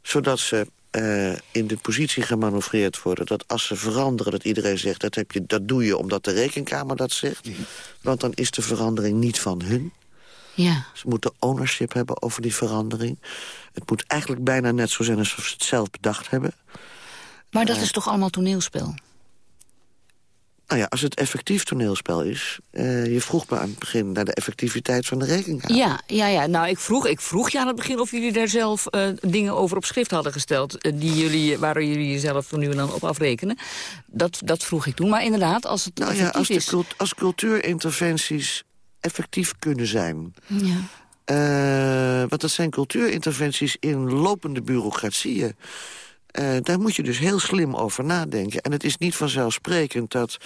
Zodat ze eh, in de positie gemanoeuvreerd worden... dat als ze veranderen, dat iedereen zegt... dat, heb je, dat doe je omdat de rekenkamer dat zegt. Want dan is de verandering niet van hun. Ja. Ze moeten ownership hebben over die verandering. Het moet eigenlijk bijna net zo zijn alsof ze het zelf bedacht hebben. Maar dat is toch allemaal toneelspel? Nou ja, als het effectief toneelspel is... eh, je vroeg me aan het begin naar de effectiviteit van de rekenkamer. Ja, ja, ja. Nou, ik vroeg, ik vroeg je aan het begin of jullie daar zelf eh, dingen over op schrift hadden gesteld. eh, die jullie, waar jullie jezelf van nu en dan op afrekenen. Dat, dat vroeg ik toen. Maar inderdaad, als het Nou ja, effectief als, de is... cult- als cultuurinterventies effectief kunnen zijn... Ja. want dat zijn cultuurinterventies in lopende bureaucratieën... eh, daar moet je dus heel slim over nadenken. En het is niet vanzelfsprekend dat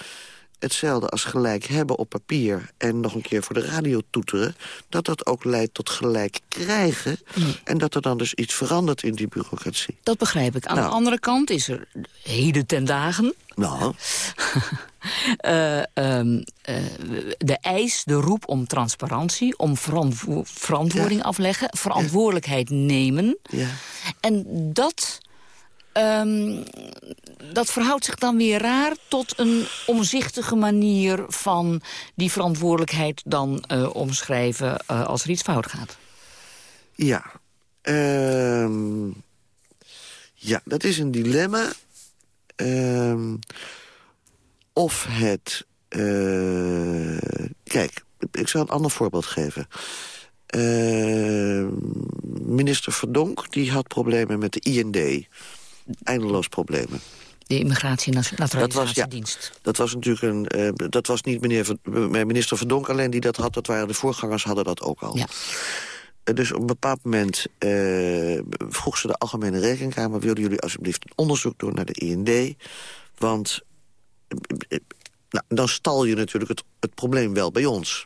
hetzelfde als gelijk hebben op papier... en nog een keer voor de radio toeteren... dat dat ook leidt tot gelijk krijgen... en dat er dan dus iets verandert in die bureaucratie. Dat begrijp ik. Aan Nou. de andere kant is er heden ten dagen... Nou, eh, ehm, eh, de eis, de roep om transparantie, om verantwo- verantwoording afleggen, verantwoordelijkheid nemen. ja. En dat, ehm, dat verhoudt zich dan weer raar tot een omzichtige manier van die verantwoordelijkheid dan eh, omschrijven eh, als er iets fout gaat. Ja. Ehm, ja, dat is een dilemma. ehm, of het... eh, kijk, ik zal een ander voorbeeld geven. Minister Verdonk die had problemen met de IND. Eindeloos problemen. De Immigratie- en Dat was, ja, Naturalisatiedienst. dat was natuurlijk een. eh, dat was niet meneer, minister Verdonk alleen die dat had. Dat waren de voorgangers hadden dat ook al. Ja. Eh, Dus op een bepaald moment eh, vroeg ze de Algemene Rekenkamer... willen jullie alsjeblieft een onderzoek doen naar de IND? Want nou, dan stal je natuurlijk het, het probleem wel bij ons.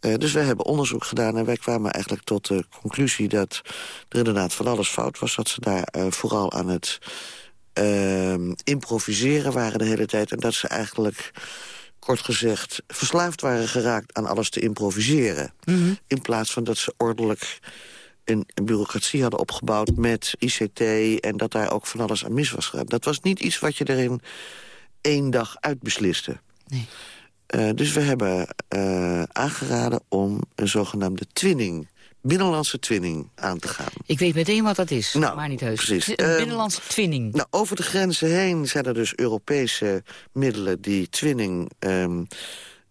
Eh, dus wij hebben onderzoek gedaan en wij kwamen eigenlijk tot de conclusie... dat er inderdaad van alles fout was. Dat ze daar eh, vooral aan het ehm, improviseren waren de hele tijd... en dat ze eigenlijk kort gezegd, verslaafd waren geraakt aan alles te improviseren. In plaats van dat ze ordelijk een, een bureaucratie hadden opgebouwd met ICT... en dat daar ook van alles aan mis was gegaan. Dat was niet iets wat je er in één dag uitbesliste. Nee. Eh, dus we hebben eh, aangeraden om een zogenaamde twinning... binnenlandse twinning aan te gaan. Ik weet meteen wat dat is, Nou, maar niet heus. precies. Een Ehm, binnenlandse twinning. Nou, over de grenzen heen zijn er dus Europese middelen... die twinning, ehm,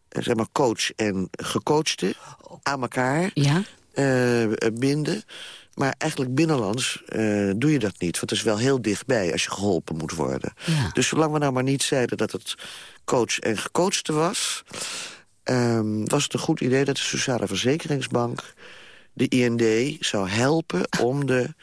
eh, zeg maar, coach en gecoachte aan elkaar ja? eh, binden. Maar eigenlijk binnenlands eh, doe je dat niet. Want het is wel heel dichtbij als je geholpen moet worden. Ja. Dus zolang we nou maar niet zeiden dat het coach en gecoachte was... ehm, was het een goed idee dat de Sociale Verzekeringsbank... de IND zou helpen om de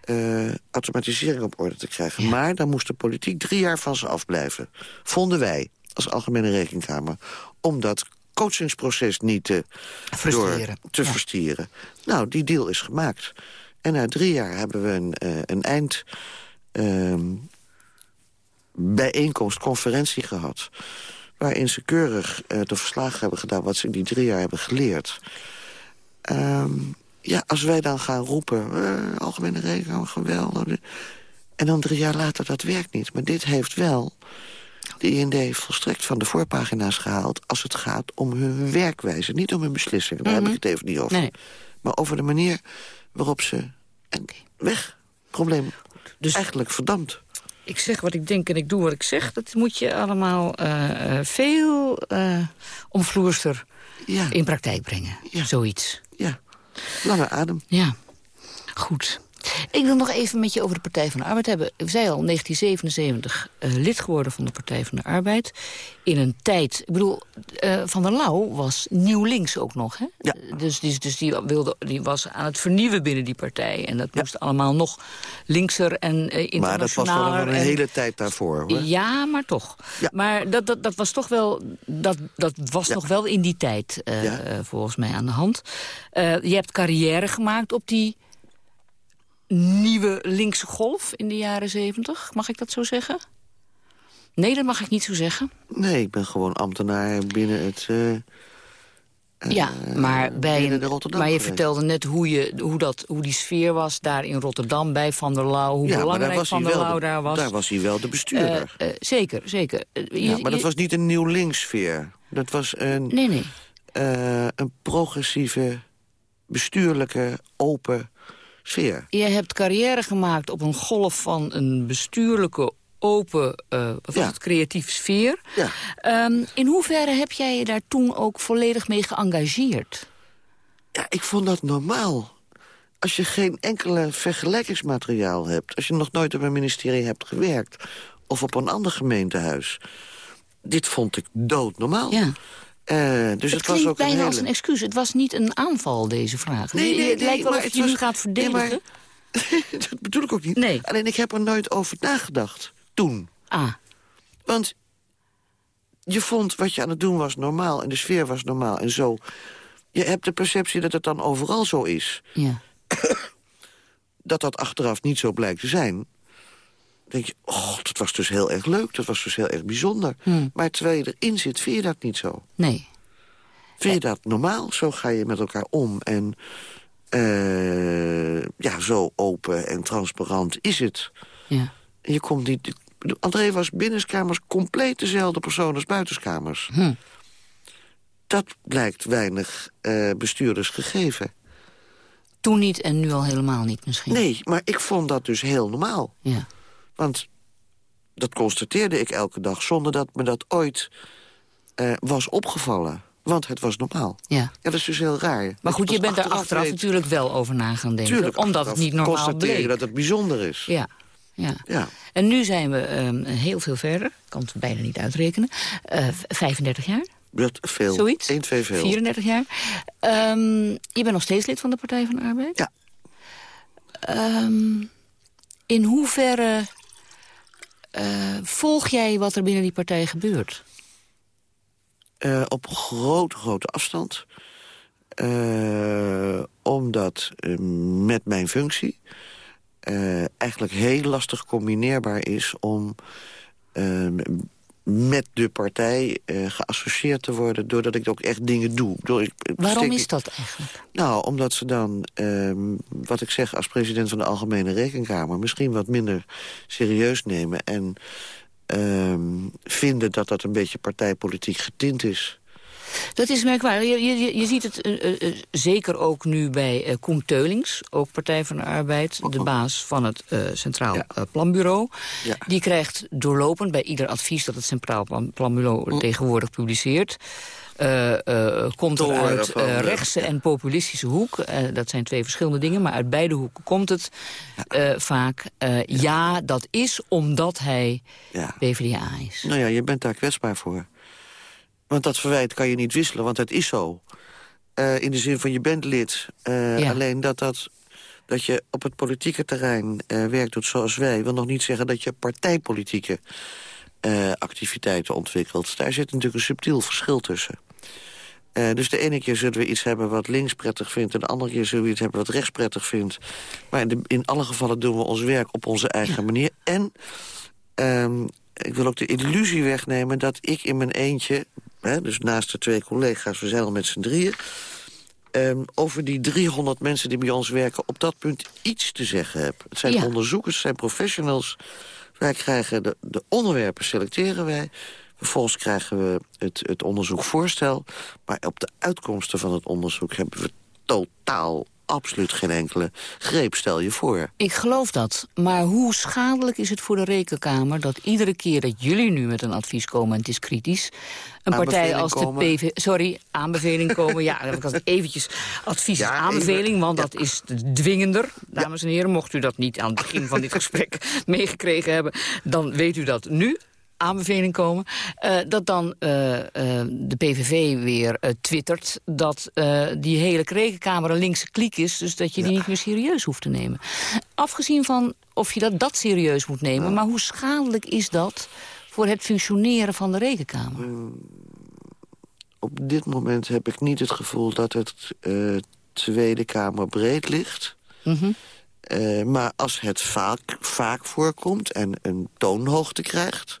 eh, automatisering op orde te krijgen. Maar dan moest de politiek drie jaar van ze afblijven. Vonden wij, als Algemene Rekenkamer... om dat coachingsproces niet te, door te Ja. verstieren. Nou, die deal is gemaakt. En na drie jaar hebben we een, eh, een eind... ehm, bijeenkomst, conferentie gehad... waarin ze keurig eh, de verslagen hebben gedaan... wat ze in die drie jaar hebben geleerd. Ehm, ja, als wij dan gaan roepen... eh, algemene rekening, geweldig... en dan drie jaar later, dat werkt niet. Maar dit heeft wel de IND volstrekt van de voorpagina's gehaald... als het gaat om hun werkwijze, niet om hun beslissingen. Daar heb ik het even niet over. Nee. Maar over de manier waarop ze... En weg, probleem Dus- eigenlijk verdampt. Ik zeg wat ik denk en ik doe wat ik zeg. Dat moet je allemaal eh, eh, veel eh omvloerster Ja, in praktijk brengen. Ja. Zoiets. ja. Lange adem. Ja, goed. Ik wil nog even met je over de Partij van de Arbeid hebben. Ik zei al, 1977 eh, lid geworden van de Partij van de Arbeid. In een tijd... Ik bedoel, eh, Van der Lauw was nieuw links ook nog, hè? Ja. Dus, die, dus die, wilde, die was aan het vernieuwen binnen die partij. En dat moest allemaal nog linkser en eh Maar dat was wel internationaler. een en- hele tijd daarvoor, hoor. ja, maar toch. Ja. Maar dat, dat, dat was toch wel, dat, dat was nog wel in die tijd, eh, eh, volgens mij, aan de hand. Eh, je hebt carrière gemaakt op die nieuwe linkse golf in de jaren zeventig. Mag ik dat zo zeggen? Nee, dat mag ik niet zo zeggen. Nee, ik ben gewoon ambtenaar binnen het... eh, eh, ja, maar, bij een, Rotterdam maar je geweest. vertelde net hoe, je, hoe, dat, hoe die sfeer was daar in Rotterdam bij Van der Lauw. Hoe ja, belangrijk Van der Lauw de, daar was. daar was hij wel de bestuurder. Eh, zeker, zeker. Je- ja, maar dat was niet een nieuw linkssfeer. Dat was een, Nee, nee. een progressieve, bestuurlijke, open sfeer. Je hebt carrière gemaakt op een golf van een bestuurlijke, open, eh, wat was Ja. het, creatieve sfeer. Ja. Ehm, in hoeverre heb jij je daar toen ook volledig mee geëngageerd? Ja, ik vond dat normaal. Als je geen enkele vergelijkingsmateriaal hebt... als je nog nooit op een ministerie hebt gewerkt... of op een ander gemeentehuis... dit vond ik doodnormaal. Ja. Eh, dus het het, was ook een bijna hele... als een excuus. Het was niet een aanval, deze vraag. Nee, nee, het lijkt wel of je nu gaat Nee, verdedigen. maar- dat bedoel ik ook niet. Nee. Alleen ik heb er nooit over nagedacht. Toen. Ah, Want je vond wat je aan het doen was normaal... en de sfeer was normaal en zo. Je hebt de perceptie dat het dan overal zo is. ja. Dat dat achteraf niet zo blijkt te zijn. Dan denk je, oh, dat was dus heel erg leuk. Dat was dus heel erg bijzonder. Hmm. Maar terwijl je erin zit, vind je dat niet zo. Nee. Vind je dat normaal? Zo ga je met elkaar om. En eh, ja, zo open en transparant is het. Ja. Je komt niet... André was binnenskamers compleet dezelfde persoon als buitenskamers. Hm. Dat blijkt weinig eh, bestuurders gegeven. Toen niet en nu al helemaal niet misschien. Nee, maar ik vond dat dus heel normaal. Ja. Want dat constateerde ik elke dag... zonder dat me dat ooit uh, was opgevallen. Want het was normaal. Ja. ja, dat is dus heel raar. Maar goed, je bent daar achteraf weet, natuurlijk wel over na gaan denken. Tuurlijk, omdat het niet normaal constateren bleek. dat het bijzonder is. Ja. Ja. ja. En nu zijn we um, heel veel verder. Ik kan het bijna niet uitrekenen. Uh, 35 jaar. Dat veel. Zoiets? 1, 2 veel. 34 jaar. Um, je bent nog steeds lid van de Partij van de Arbeid? Ja. Um, in hoeverre uh, volg jij wat er binnen die partij gebeurt? Uh, op grote, grote afstand. Uh, omdat met mijn functie eigenlijk heel lastig combineerbaar is... om met de partij uh, geassocieerd te worden... doordat ik ook echt dingen doe. Door, ik, Waarom is dat eigenlijk? Nou, omdat ze dan, uh, wat ik zeg als president van de Algemene Rekenkamer... misschien wat minder serieus nemen en uh, vinden dat dat een beetje partijpolitiek getint is... Dat is merkwaardig. Je, je, je ziet het uh, uh, zeker ook nu bij uh, Koen Teulings, ook Partij van de Arbeid... de baas van het Centraal ja. Planbureau. Ja. Die krijgt doorlopend bij ieder advies dat het Centraal Plan Planbureau tegenwoordig publiceert... Uh, uh, komt er uit uh, rechtse en populistische hoek. dat zijn twee verschillende dingen, maar uit beide hoeken komt het vaak. Ja. ja. dat is omdat hij ja. PvdA is. Nou ja, je bent daar kwetsbaar voor. Want dat verwijt kan je niet wisselen, want het is zo. Uh, in de zin van je bent lid. Uh, ja. Alleen dat, dat, dat je op het politieke terrein uh, werk doet zoals wij... wil nog niet zeggen dat je partijpolitieke activiteiten ontwikkelt. Daar zit natuurlijk een subtiel verschil tussen. dus de ene keer zullen we iets hebben wat links prettig vindt... en de andere keer zullen we iets hebben wat rechts prettig vindt. Maar in, de, in alle gevallen doen we ons werk op onze eigen ja. manier. En um, ik wil ook de illusie wegnemen dat ik in mijn eentje... Hè, dus naast de twee collega's, we zijn al met z'n drieën... Um, over die 300 mensen die bij ons werken op dat punt iets te zeggen heb. Het zijn Ja. onderzoekers, het zijn professionals. Wij krijgen de, de onderwerpen, selecteren wij. Vervolgens krijgen we het, het onderzoekvoorstel. Maar op de uitkomsten van het onderzoek hebben we totaal absoluut geen enkele greep, stel je voor. Ik geloof dat. Maar hoe schadelijk is het voor de Rekenkamer... dat iedere keer dat jullie nu met een advies komen... en het is kritisch, een partij als komen. de PV... Sorry, aanbeveling komen. ja, dan heb ik eventjes advies Ja, aanbeveling... even, want ja. dat is dwingender. Dames en heren, mocht u dat niet aan het begin van dit gesprek meegekregen hebben... dan weet u dat nu aanbeveling komen... eh, dat dan eh, eh, de PVV weer twittert... dat die hele rekenkamer een linkse kliek is... dus dat je die niet meer serieus hoeft te nemen. Afgezien van of je dat, dat serieus moet nemen... maar hoe schadelijk is dat voor het functioneren van de rekenkamer? Op dit moment heb ik niet het gevoel dat het Tweede Kamer breed ligt. Mhm. Eh, maar als het vaak, vaak voorkomt en een toonhoogte krijgt...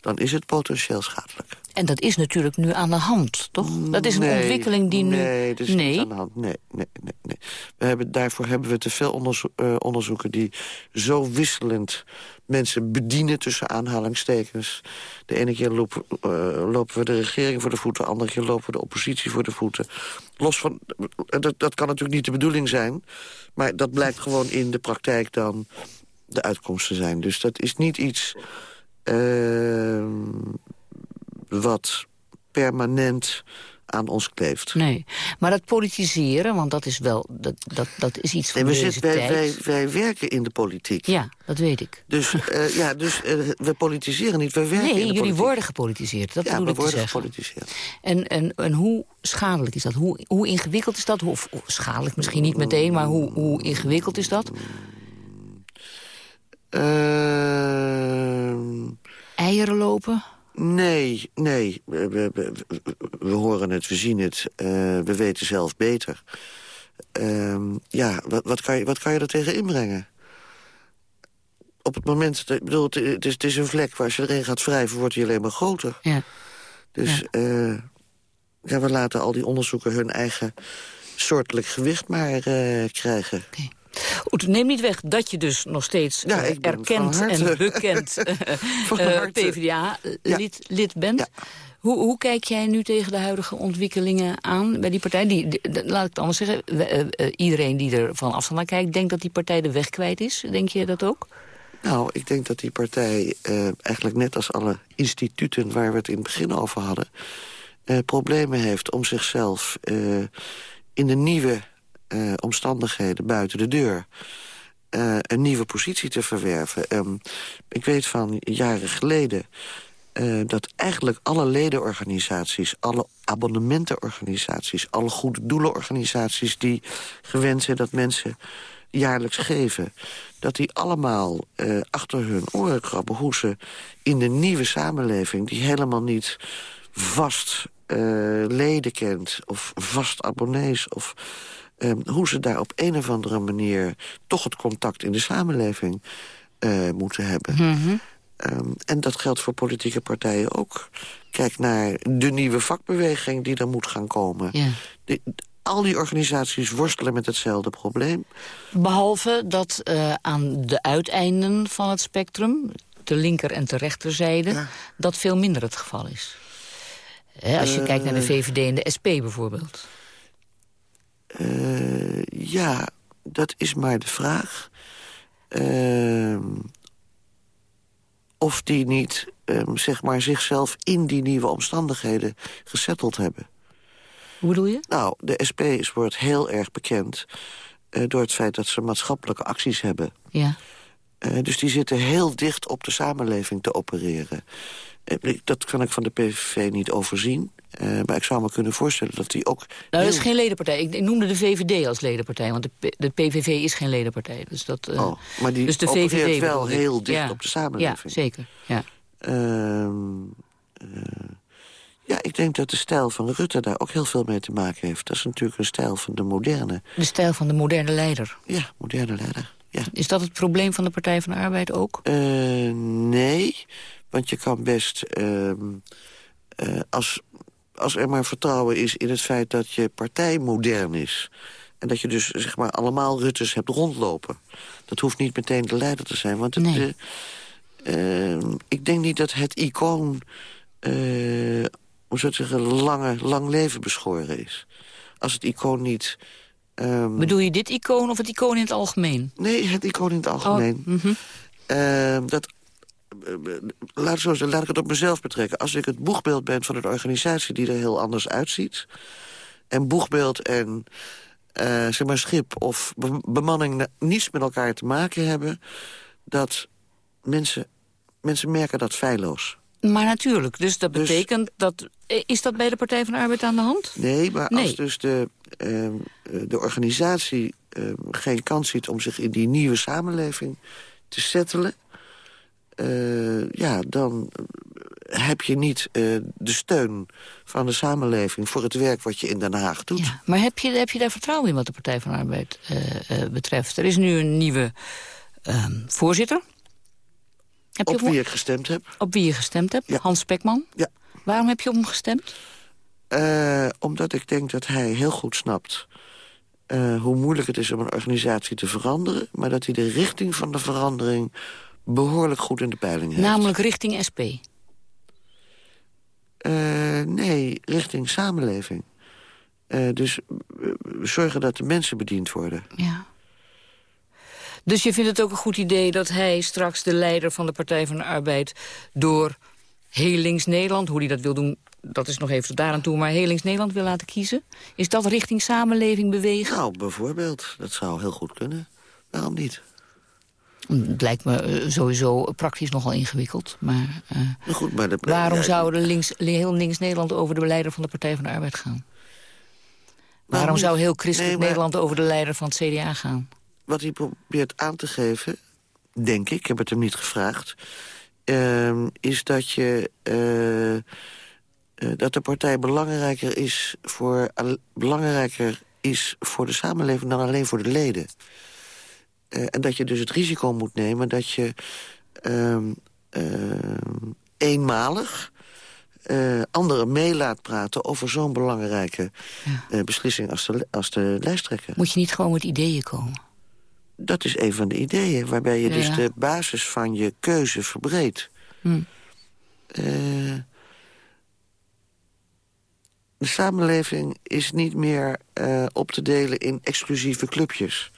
dan is het potentieel schadelijk. En dat is natuurlijk nu aan de hand, toch? Dat is een Nee, ontwikkeling die nu... Nee, dat is Nee? niet aan de hand. Nee, nee, nee. nee. We hebben, daarvoor hebben we te veel onderzo eh, onderzoeken... die zo wisselend mensen bedienen tussen aanhalingstekens. De ene keer lopen, eh, lopen we de regering voor de voeten... de andere keer lopen we de oppositie voor de voeten. Los van... eh, Dat, dat kan natuurlijk niet de bedoeling zijn... maar dat blijkt gewoon in de praktijk dan de uitkomst te zijn. Dus dat is niet iets... eh, wat permanent aan ons kleeft. Nee, maar dat politiseren, want dat is wel dat, dat, dat is iets van Nee, we deze zitten, wij, tijd. wij, wij werken in de politiek. Ja, dat weet ik. Dus, eh, ja, dus eh, we politiseren niet, we werken in Nee, de jullie politiek. worden gepolitiseerd, dat ja, bedoel we ik te worden zeggen. gepolitiseerd. En, en, en hoe schadelijk is dat? Hoe, hoe ingewikkeld is dat? Hoe, of, schadelijk misschien niet meteen, maar hoe, hoe ingewikkeld is dat? Ehm, Eieren lopen? Nee, nee. We, we, we, we horen het, we zien het. eh, we weten zelf beter. Ehm, ja, wat, wat, kan je, wat kan je er tegen inbrengen? Op het moment, ik bedoel, het, het is, het is een vlek waar als je erin gaat wrijven, wordt hij alleen maar groter. Ja. Dus Ja. eh, ja, we laten al die onderzoeken hun eigen soortelijk gewicht maar eh, krijgen. Goed, neem niet weg dat je dus nog steeds Ja, eh, erkend en bekend eh, Van eh, harte. PvdA-lid lid bent. Ja. Hoe, hoe kijk jij nu tegen de huidige ontwikkelingen aan bij die partij? Die, laat ik het anders zeggen. we- eh, eh, iedereen die er van afstand naar kijkt... denkt dat die partij de weg kwijt is. Denk je dat ook? Nou, ik denk dat die partij uh, eigenlijk net als alle instituten... waar we het in het begin over hadden... Uh, problemen heeft om zichzelf uh, in de nieuwe omstandigheden buiten de deur... een nieuwe positie te verwerven. Um, ik weet van jaren geleden uh, dat eigenlijk alle ledenorganisaties... alle abonnementenorganisaties, alle goede doelenorganisaties... die gewend zijn dat mensen jaarlijks geven... dat die allemaal achter hun oren krabben hoe ze in de nieuwe samenleving... die helemaal niet vast leden kent of vast abonnees... of um, hoe ze daar op een of andere manier toch het contact in de samenleving moeten hebben... Mm -hmm. Um, en dat geldt voor politieke partijen ook. Kijk naar de nieuwe vakbeweging die er moet gaan komen. Ja. De, al die organisaties worstelen met hetzelfde probleem. Behalve dat uh, aan de uiteinden van het spectrum... de linker- en de rechterzijde, ja. dat veel minder het geval is. He, als je uh, kijkt naar de VVD en de SP bijvoorbeeld. Uh, ja, dat is maar de vraag. Uh, of die niet um, zeg maar zichzelf in die nieuwe omstandigheden gesetteld hebben. Hoe bedoel je? Nou, de SP is, wordt heel erg bekend uh, door het feit dat ze maatschappelijke acties hebben. Ja. Uh, dus die zitten heel dicht op de samenleving te opereren. Uh, dat kan ik van de PVV niet overzien. Uh, maar ik zou me kunnen voorstellen dat die ook... Nou, heel... dat is geen ledenpartij. Ik, noemde de VVD als ledenpartij, want de, de PVV is geen ledenpartij. Dus, dat, uh, oh, maar die dus de VVD wel heel dicht ja. op de samenleving. Ja, zeker. Ja. Uh, ja, ik denk dat de stijl van Rutte daar ook heel veel mee te maken heeft. Dat is natuurlijk een stijl van de moderne. De stijl van de moderne leider? Ja, moderne leider. Ja. Is dat het probleem van de Partij van de Arbeid ook? nee, want je kan best... als als er maar vertrouwen is in het feit dat je partij modern is... en dat je dus zeg maar allemaal Ruttes hebt rondlopen... dat hoeft niet meteen de leider te zijn. Want het, nee. uh, uh, ik denk niet dat het icoon... Uh, hoe zou ik zeggen, lange, lang leven beschoren is. Als het icoon niet... Um... Bedoel je dit icoon of het icoon in het algemeen? Nee, het icoon in het algemeen. Oh, mm -hmm. dat laat, zo, laat ik het op mezelf betrekken. Als ik het boegbeeld ben van een organisatie die er heel anders uitziet... en boegbeeld en uh, zeg maar schip of bemanning niets met elkaar te maken hebben... dat mensen, mensen merken dat feilloos. Maar natuurlijk, dus dat betekent dus, dat... Is dat bij de Partij van de Arbeid aan de hand? Nee, maar nee. als dus de, uh, de organisatie uh, geen kans ziet om zich in die nieuwe samenleving te settelen uh, ja, dan heb je niet uh, de steun van de samenleving... voor het werk wat je in Den Haag doet. Ja, maar heb je, heb je daar vertrouwen in wat de Partij van de Arbeid uh, betreft? Er is nu een nieuwe voorzitter. Heb op je wie ik gestemd heb. Op wie je gestemd hebt, ja. Hans Spekman. Ja. Waarom heb je op hem gestemd? omdat ik denk dat hij heel goed snapt... hoe moeilijk het is om een organisatie te veranderen... maar dat hij de richting van de verandering behoorlijk goed in de peiling heeft. Namelijk richting SP? Uh, nee, richting samenleving. Uh, dus we zorgen dat de mensen bediend worden. Ja. Dus je vindt het ook een goed idee dat hij straks de leider van de Partij van de Arbeid... door heel links Nederland, hoe hij dat wil doen, dat is nog even daar aan toe... maar heel links Nederland wil laten kiezen? Is dat richting samenleving bewegen? Nou, bijvoorbeeld. Dat zou heel goed kunnen. Waarom niet? Het lijkt me uh, sowieso praktisch nogal ingewikkeld. Maar, uh, goed, maar de, waarom ja, zou de links, heel links Nederland over de leider van de Partij van de Arbeid gaan? Waarom niet, zou heel christelijk nee, Nederland over de leider van het CDA gaan? Wat hij probeert aan te geven, denk ik, ik heb het hem niet gevraagd... Uh, is dat, je, uh, dat de partij belangrijker is, voor, belangrijker is voor de samenleving dan alleen voor de leden. Uh, en dat je dus het risico moet nemen dat je uh, uh, eenmalig uh, anderen mee laat praten over zo'n belangrijke ja. uh, beslissing als de, als de lijsttrekker. Moet je niet gewoon met ideeën komen? Dat is een van de ideeën, waarbij je ja. dus de basis van je keuze verbreedt. Hm. Uh, de samenleving is niet meer op te delen in exclusieve clubjes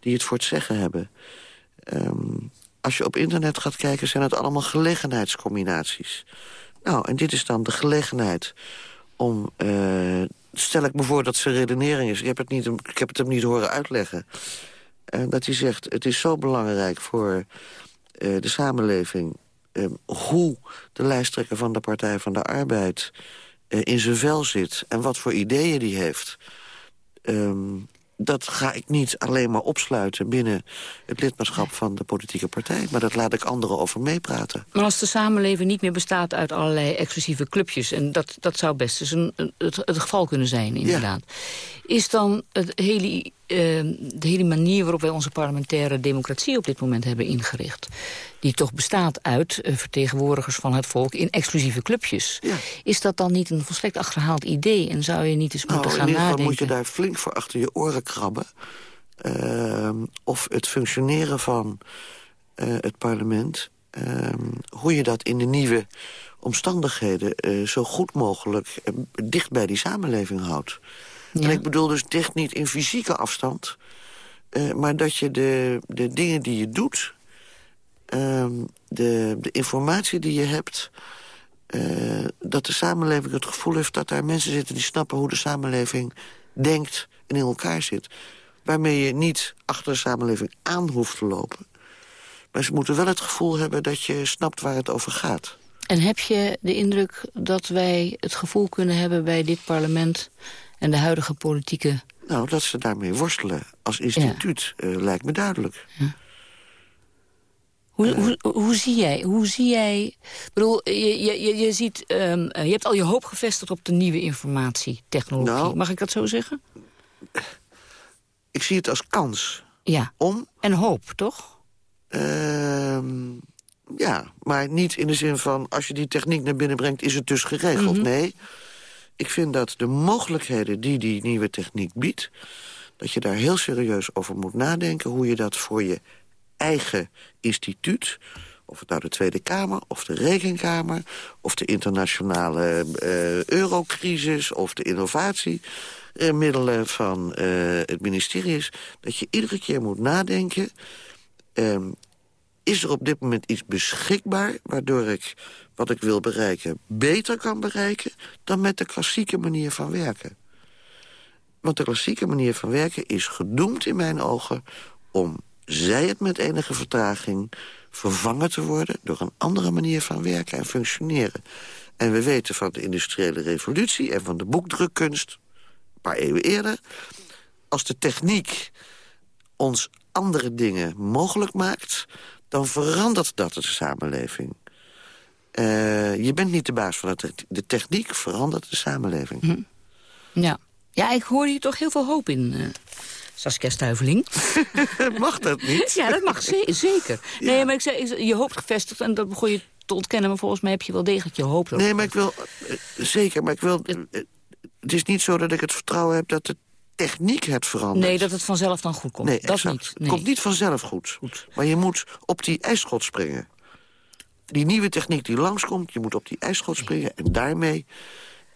die het voor het zeggen hebben. Um, als je op internet gaat kijken, zijn het allemaal gelegenheidscombinaties. Nou, en dit is dan de gelegenheid om... Uh, stel ik me voor dat zijn redenering is. Ik heb het, niet, ik heb het hem niet horen uitleggen. Uh, dat hij zegt, het is zo belangrijk voor uh, de samenleving... hoe de lijsttrekker van de Partij van de Arbeid in zijn vel zit... en wat voor ideeën die heeft... Um, dat ga ik niet alleen maar opsluiten binnen het lidmaatschap van de politieke partij. Maar dat laat ik anderen over meepraten. Maar als de samenleving niet meer bestaat uit allerlei exclusieve clubjes... en dat, dat zou best dus een, het, het geval kunnen zijn, inderdaad. Is dan het hele de hele manier waarop wij onze parlementaire democratie op dit moment hebben ingericht... die toch bestaat uit uh, vertegenwoordigers van het volk in exclusieve clubjes... is dat dan niet een volstrekt achterhaald idee? En zou je niet eens moeten nou, gaan nadenken? moet je daar flink voor achter je oren krabben... Uh, of het functioneren van uh, het parlement... Ehm, hoe je dat in de nieuwe omstandigheden uh, zo goed mogelijk dicht bij die samenleving houdt. En ik bedoel dus dicht niet in fysieke afstand... Uh, maar dat je de, de dingen die je doet... Uh, de, de informatie die je hebt... Uh, dat de samenleving het gevoel heeft dat daar mensen zitten... die snappen hoe de samenleving denkt en in elkaar zit. Waarmee je niet achter de samenleving aan hoeft te lopen. Maar ze moeten wel het gevoel hebben dat je snapt waar het over gaat. En heb je de indruk dat wij het gevoel kunnen hebben bij dit parlement en de huidige politieke... Nou, dat ze daarmee worstelen als instituut ja. uh, lijkt me duidelijk. Ja. Hoe, uh, hoe, hoe, zie jij... Hoe zie jij ik bedoel, je, je, je, ziet, um, je hebt al je hoop gevestigd op de nieuwe informatietechnologie. Nou, Mag ik dat zo zeggen? Ik zie het als kans. Ja, om, en hoop, toch? Uh, ja, maar niet in de zin van... als je die techniek naar binnen brengt, is het dus geregeld. Mm -hmm. Nee, ik vind dat de mogelijkheden die die nieuwe techniek biedt... dat je daar heel serieus over moet nadenken... hoe je dat voor je eigen instituut... of het nou de Tweede Kamer, of de Rekenkamer... of de internationale uh, eurocrisis, of de innovatiemiddelen van uh, het ministerie is... dat je iedere keer moet nadenken... Um, is er op dit moment iets beschikbaar... waardoor ik wat ik wil bereiken beter kan bereiken... dan met de klassieke manier van werken. Want de klassieke manier van werken is gedoemd in mijn ogen... om, zij het met enige vertraging, vervangen te worden... door een andere manier van werken en functioneren. En we weten van de industriële revolutie en van de boekdrukkunst... een paar eeuwen eerder... als de techniek ons andere dingen mogelijk maakt dan verandert dat de samenleving. Uh, je bent niet de baas van de, de techniek, verandert de samenleving. Hm. Ja. ja, ik hoor hier toch heel veel hoop in, uh, Saskia Stuiveling. mag dat niet? ja, dat mag ze zeker. Ja. Nee, maar ik zei, je hoopt gevestigd en dat begon je te ontkennen... maar volgens mij heb je wel degelijk je hoop. Nee, maar ik wil... Uh, zeker, maar ik wil... het is niet zo dat ik het vertrouwen heb dat de techniek het verandert. Nee, dat het vanzelf dan goed komt. Nee, dat exact. niet. Het komt niet vanzelf goed. goed. Maar je moet op die ijsschot springen. Die nieuwe techniek die langskomt, je moet op die ijsschot springen... en daarmee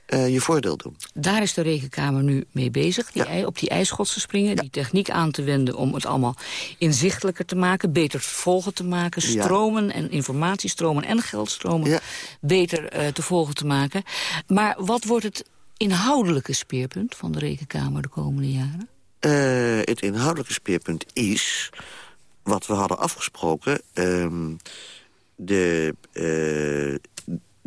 uh, je voordeel doen. Daar is de Rekenkamer nu mee bezig, die ja. op die ijsschot te springen... Ja. die techniek aan te wenden om het allemaal inzichtelijker te maken... beter te volgen te maken, stromen ja. en informatiestromen en geldstromen... beter uh, te volgen te maken. Maar wat wordt het inhoudelijke speerpunt van de Rekenkamer de komende jaren? Uh, het inhoudelijke speerpunt is wat we hadden afgesproken... Um, de, uh,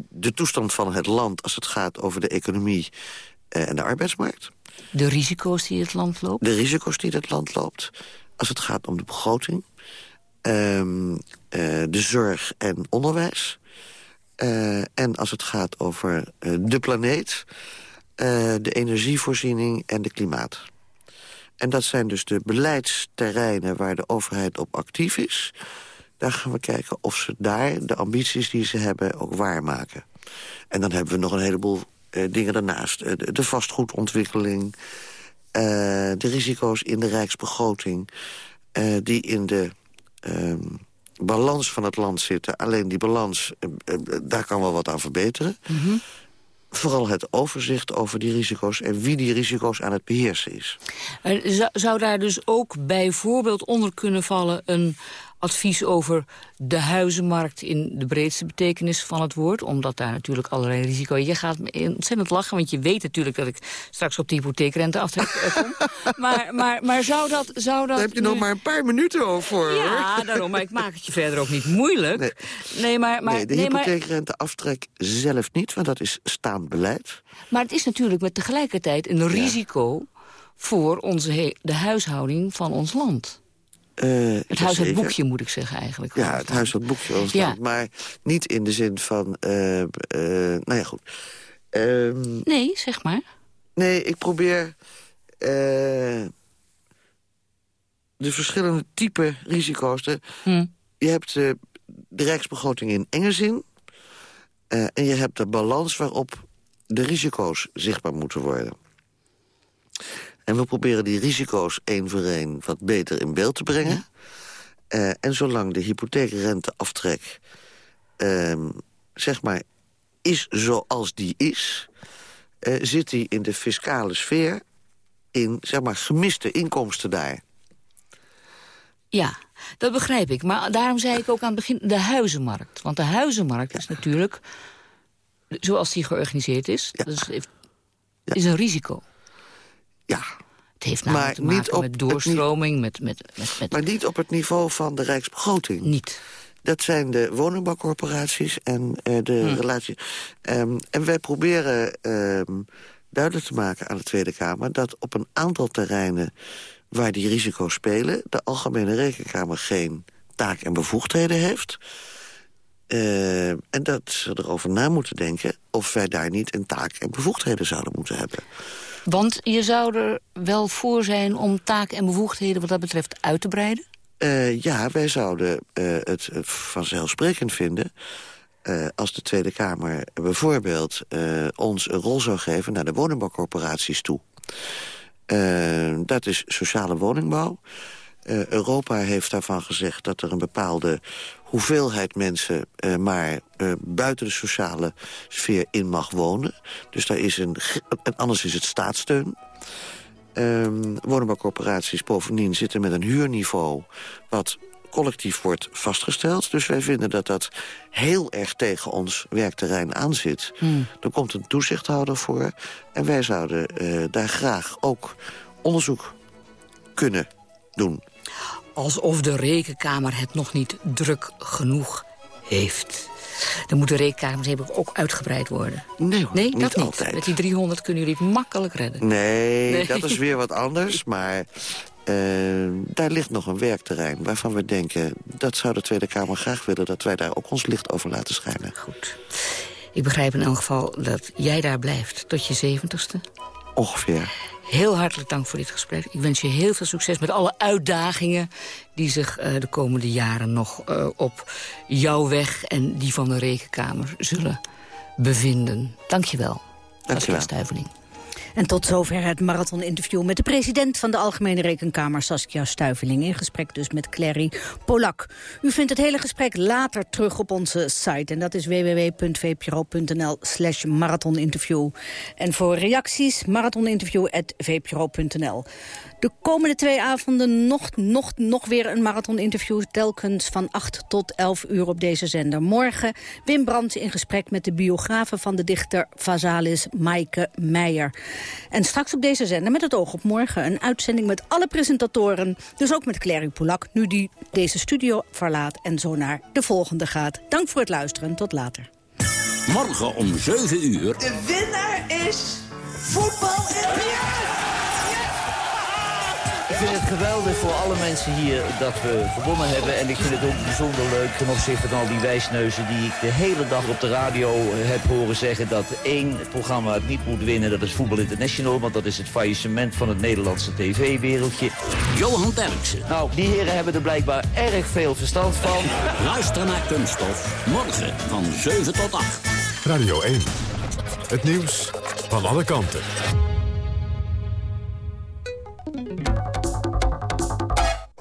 de toestand van het land als het gaat over de economie uh, en de arbeidsmarkt. De risico's die het land loopt? De risico's die het land loopt. Als het gaat om de begroting. Um, uh, de zorg en onderwijs. en als het gaat over de planeet... De energievoorziening en de klimaat. En dat zijn dus de beleidsterreinen waar de overheid op actief is. Daar gaan we kijken of ze daar de ambities die ze hebben ook waarmaken. En dan hebben we nog een heleboel uh, dingen daarnaast. Uh, de, de, vastgoedontwikkeling, de risico's in de rijksbegroting... die in de ehm, balans van het land zitten. Alleen die balans, daar kan wel wat aan verbeteren. Mm -hmm vooral het overzicht over die risico's... en wie die risico's aan het beheersen is. Zou, zou daar dus ook bijvoorbeeld onder kunnen vallen... een advies over de huizenmarkt in de breedste betekenis van het woord. Omdat daar natuurlijk allerlei risico... Je gaat ontzettend lachen, want je weet natuurlijk dat ik straks op de hypotheekrente aftrek eh, kom. maar, maar, maar zou dat... Zou dat Daar heb je nog maar een paar minuten over, Ja, daarom, maar ik maak het je verder ook niet moeilijk. Nee, nee maar, maar, nee, de nee, hypotheekrenteaftrek zelf niet, want dat is staand beleid. Maar het is natuurlijk met tegelijkertijd een risico... voor onze de huishouding van ons land. Uh, het huis het boekje moet ik zeggen eigenlijk. Ja, het huis het boekje ja. maar niet in de zin van... Uh, uh, nou ja, goed. Um, nee, zeg maar. Nee, ik probeer de verschillende type risico's. Te, hm. Je hebt de rijksbegroting in enge zin... en je hebt de balans waarop de risico's zichtbaar moeten worden. En we proberen die risico's één voor één wat beter in beeld te brengen. Uh, en zolang de hypotheekrenteaftrek, uh, zeg maar, is zoals die is... Uh, zit die in de fiscale sfeer in, zeg maar, gemiste inkomsten daar. Ja, dat begrijp ik. Maar daarom zei ik ook aan het begin de huizenmarkt. Want de huizenmarkt is natuurlijk, zoals die georganiseerd is... Ja. Dus is een risico. Ja. Het heeft namelijk maar te maken met doorstroming, met, met, met, met... Maar niet op het niveau van de rijksbegroting. Niet. Dat zijn de woningbouwcorporaties en uh, de hm. relatie. Um, en wij proberen um, duidelijk te maken aan de Tweede Kamer... dat op een aantal terreinen waar die risico's spelen... de Algemene Rekenkamer geen taak en bevoegdheden heeft... Uh, en dat ze erover na moeten denken of wij daar niet een taak en bevoegdheden zouden moeten hebben. Want je zou er wel voor zijn om taak en bevoegdheden wat dat betreft uit te breiden? Uh, ja, wij zouden uh, het vanzelfsprekend vinden... Uh, als de Tweede Kamer bijvoorbeeld ons een rol zou geven... naar de woningbouwcorporaties toe. dat is sociale woningbouw. Europa heeft daarvan gezegd dat er een bepaalde hoeveelheid mensen uh, maar uh, buiten de sociale sfeer in mag wonen. Dus daar is een, en anders is het staatssteun. Um, woningbouwcorporaties bovendien zitten met een huurniveau... wat collectief wordt vastgesteld. Dus wij vinden dat dat heel erg tegen ons werkterrein aanzit. Hmm. Er komt een toezichthouder voor. En wij zouden uh, daar graag ook onderzoek kunnen doen alsof de rekenkamer het nog niet druk genoeg heeft. Dan moeten rekenkamers ook uitgebreid worden. Nee, nee niet dat niet. altijd. Met die 300 kunnen jullie het makkelijk redden. Nee, dat is weer wat anders. Maar uh, daar ligt nog een werkterrein waarvan we denken... dat zou de Tweede Kamer graag willen... dat wij daar ook ons licht over laten schijnen. Goed. Ik begrijp in elk geval dat jij daar blijft tot je zeventigste. Ongeveer. Heel hartelijk dank voor dit gesprek. Ik wens je heel veel succes met alle uitdagingen... die zich uh, de komende jaren nog uh, op jouw weg... en die van de Rekenkamer zullen bevinden. Dank je wel. Dank je wel. En tot zover het marathoninterview met de president van de Algemene Rekenkamer, Saskia Stuiveling. In gesprek dus met Clary Polak. U vindt het hele gesprek later terug op onze site. En dat is www.vpro.nl slash marathoninterview. En voor reacties marathoninterview.vpro.nl. De komende twee avonden nog, nog, nog weer een marathoninterview. Telkens van 8 tot 11 uur op deze zender. Morgen Wim Brandt in gesprek met de biografe van de dichter Vazalis Maaike Meijer. En straks op deze zender met het oog op morgen. Een uitzending met alle presentatoren. Dus ook met Clary Polak, nu die deze studio verlaat en zo naar de volgende gaat. Dank voor het luisteren. Tot later. Morgen om 7 uur. De winnaar is voetbal en ik vind het geweldig voor alle mensen hier dat we gewonnen hebben. En ik vind het ook bijzonder leuk ten opzichte van al die wijsneuzen... die ik de hele dag op de radio heb horen zeggen... dat één programma het niet moet winnen, dat is Voetbal International. Want dat is het faillissement van het Nederlandse tv-wereldje. Johan Derksen. Nou, die heren hebben er blijkbaar erg veel verstand van. Luister naar Kunststof. Morgen van 7 tot 8. Radio 1. Het nieuws van alle kanten.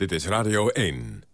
Dit is Radio 1.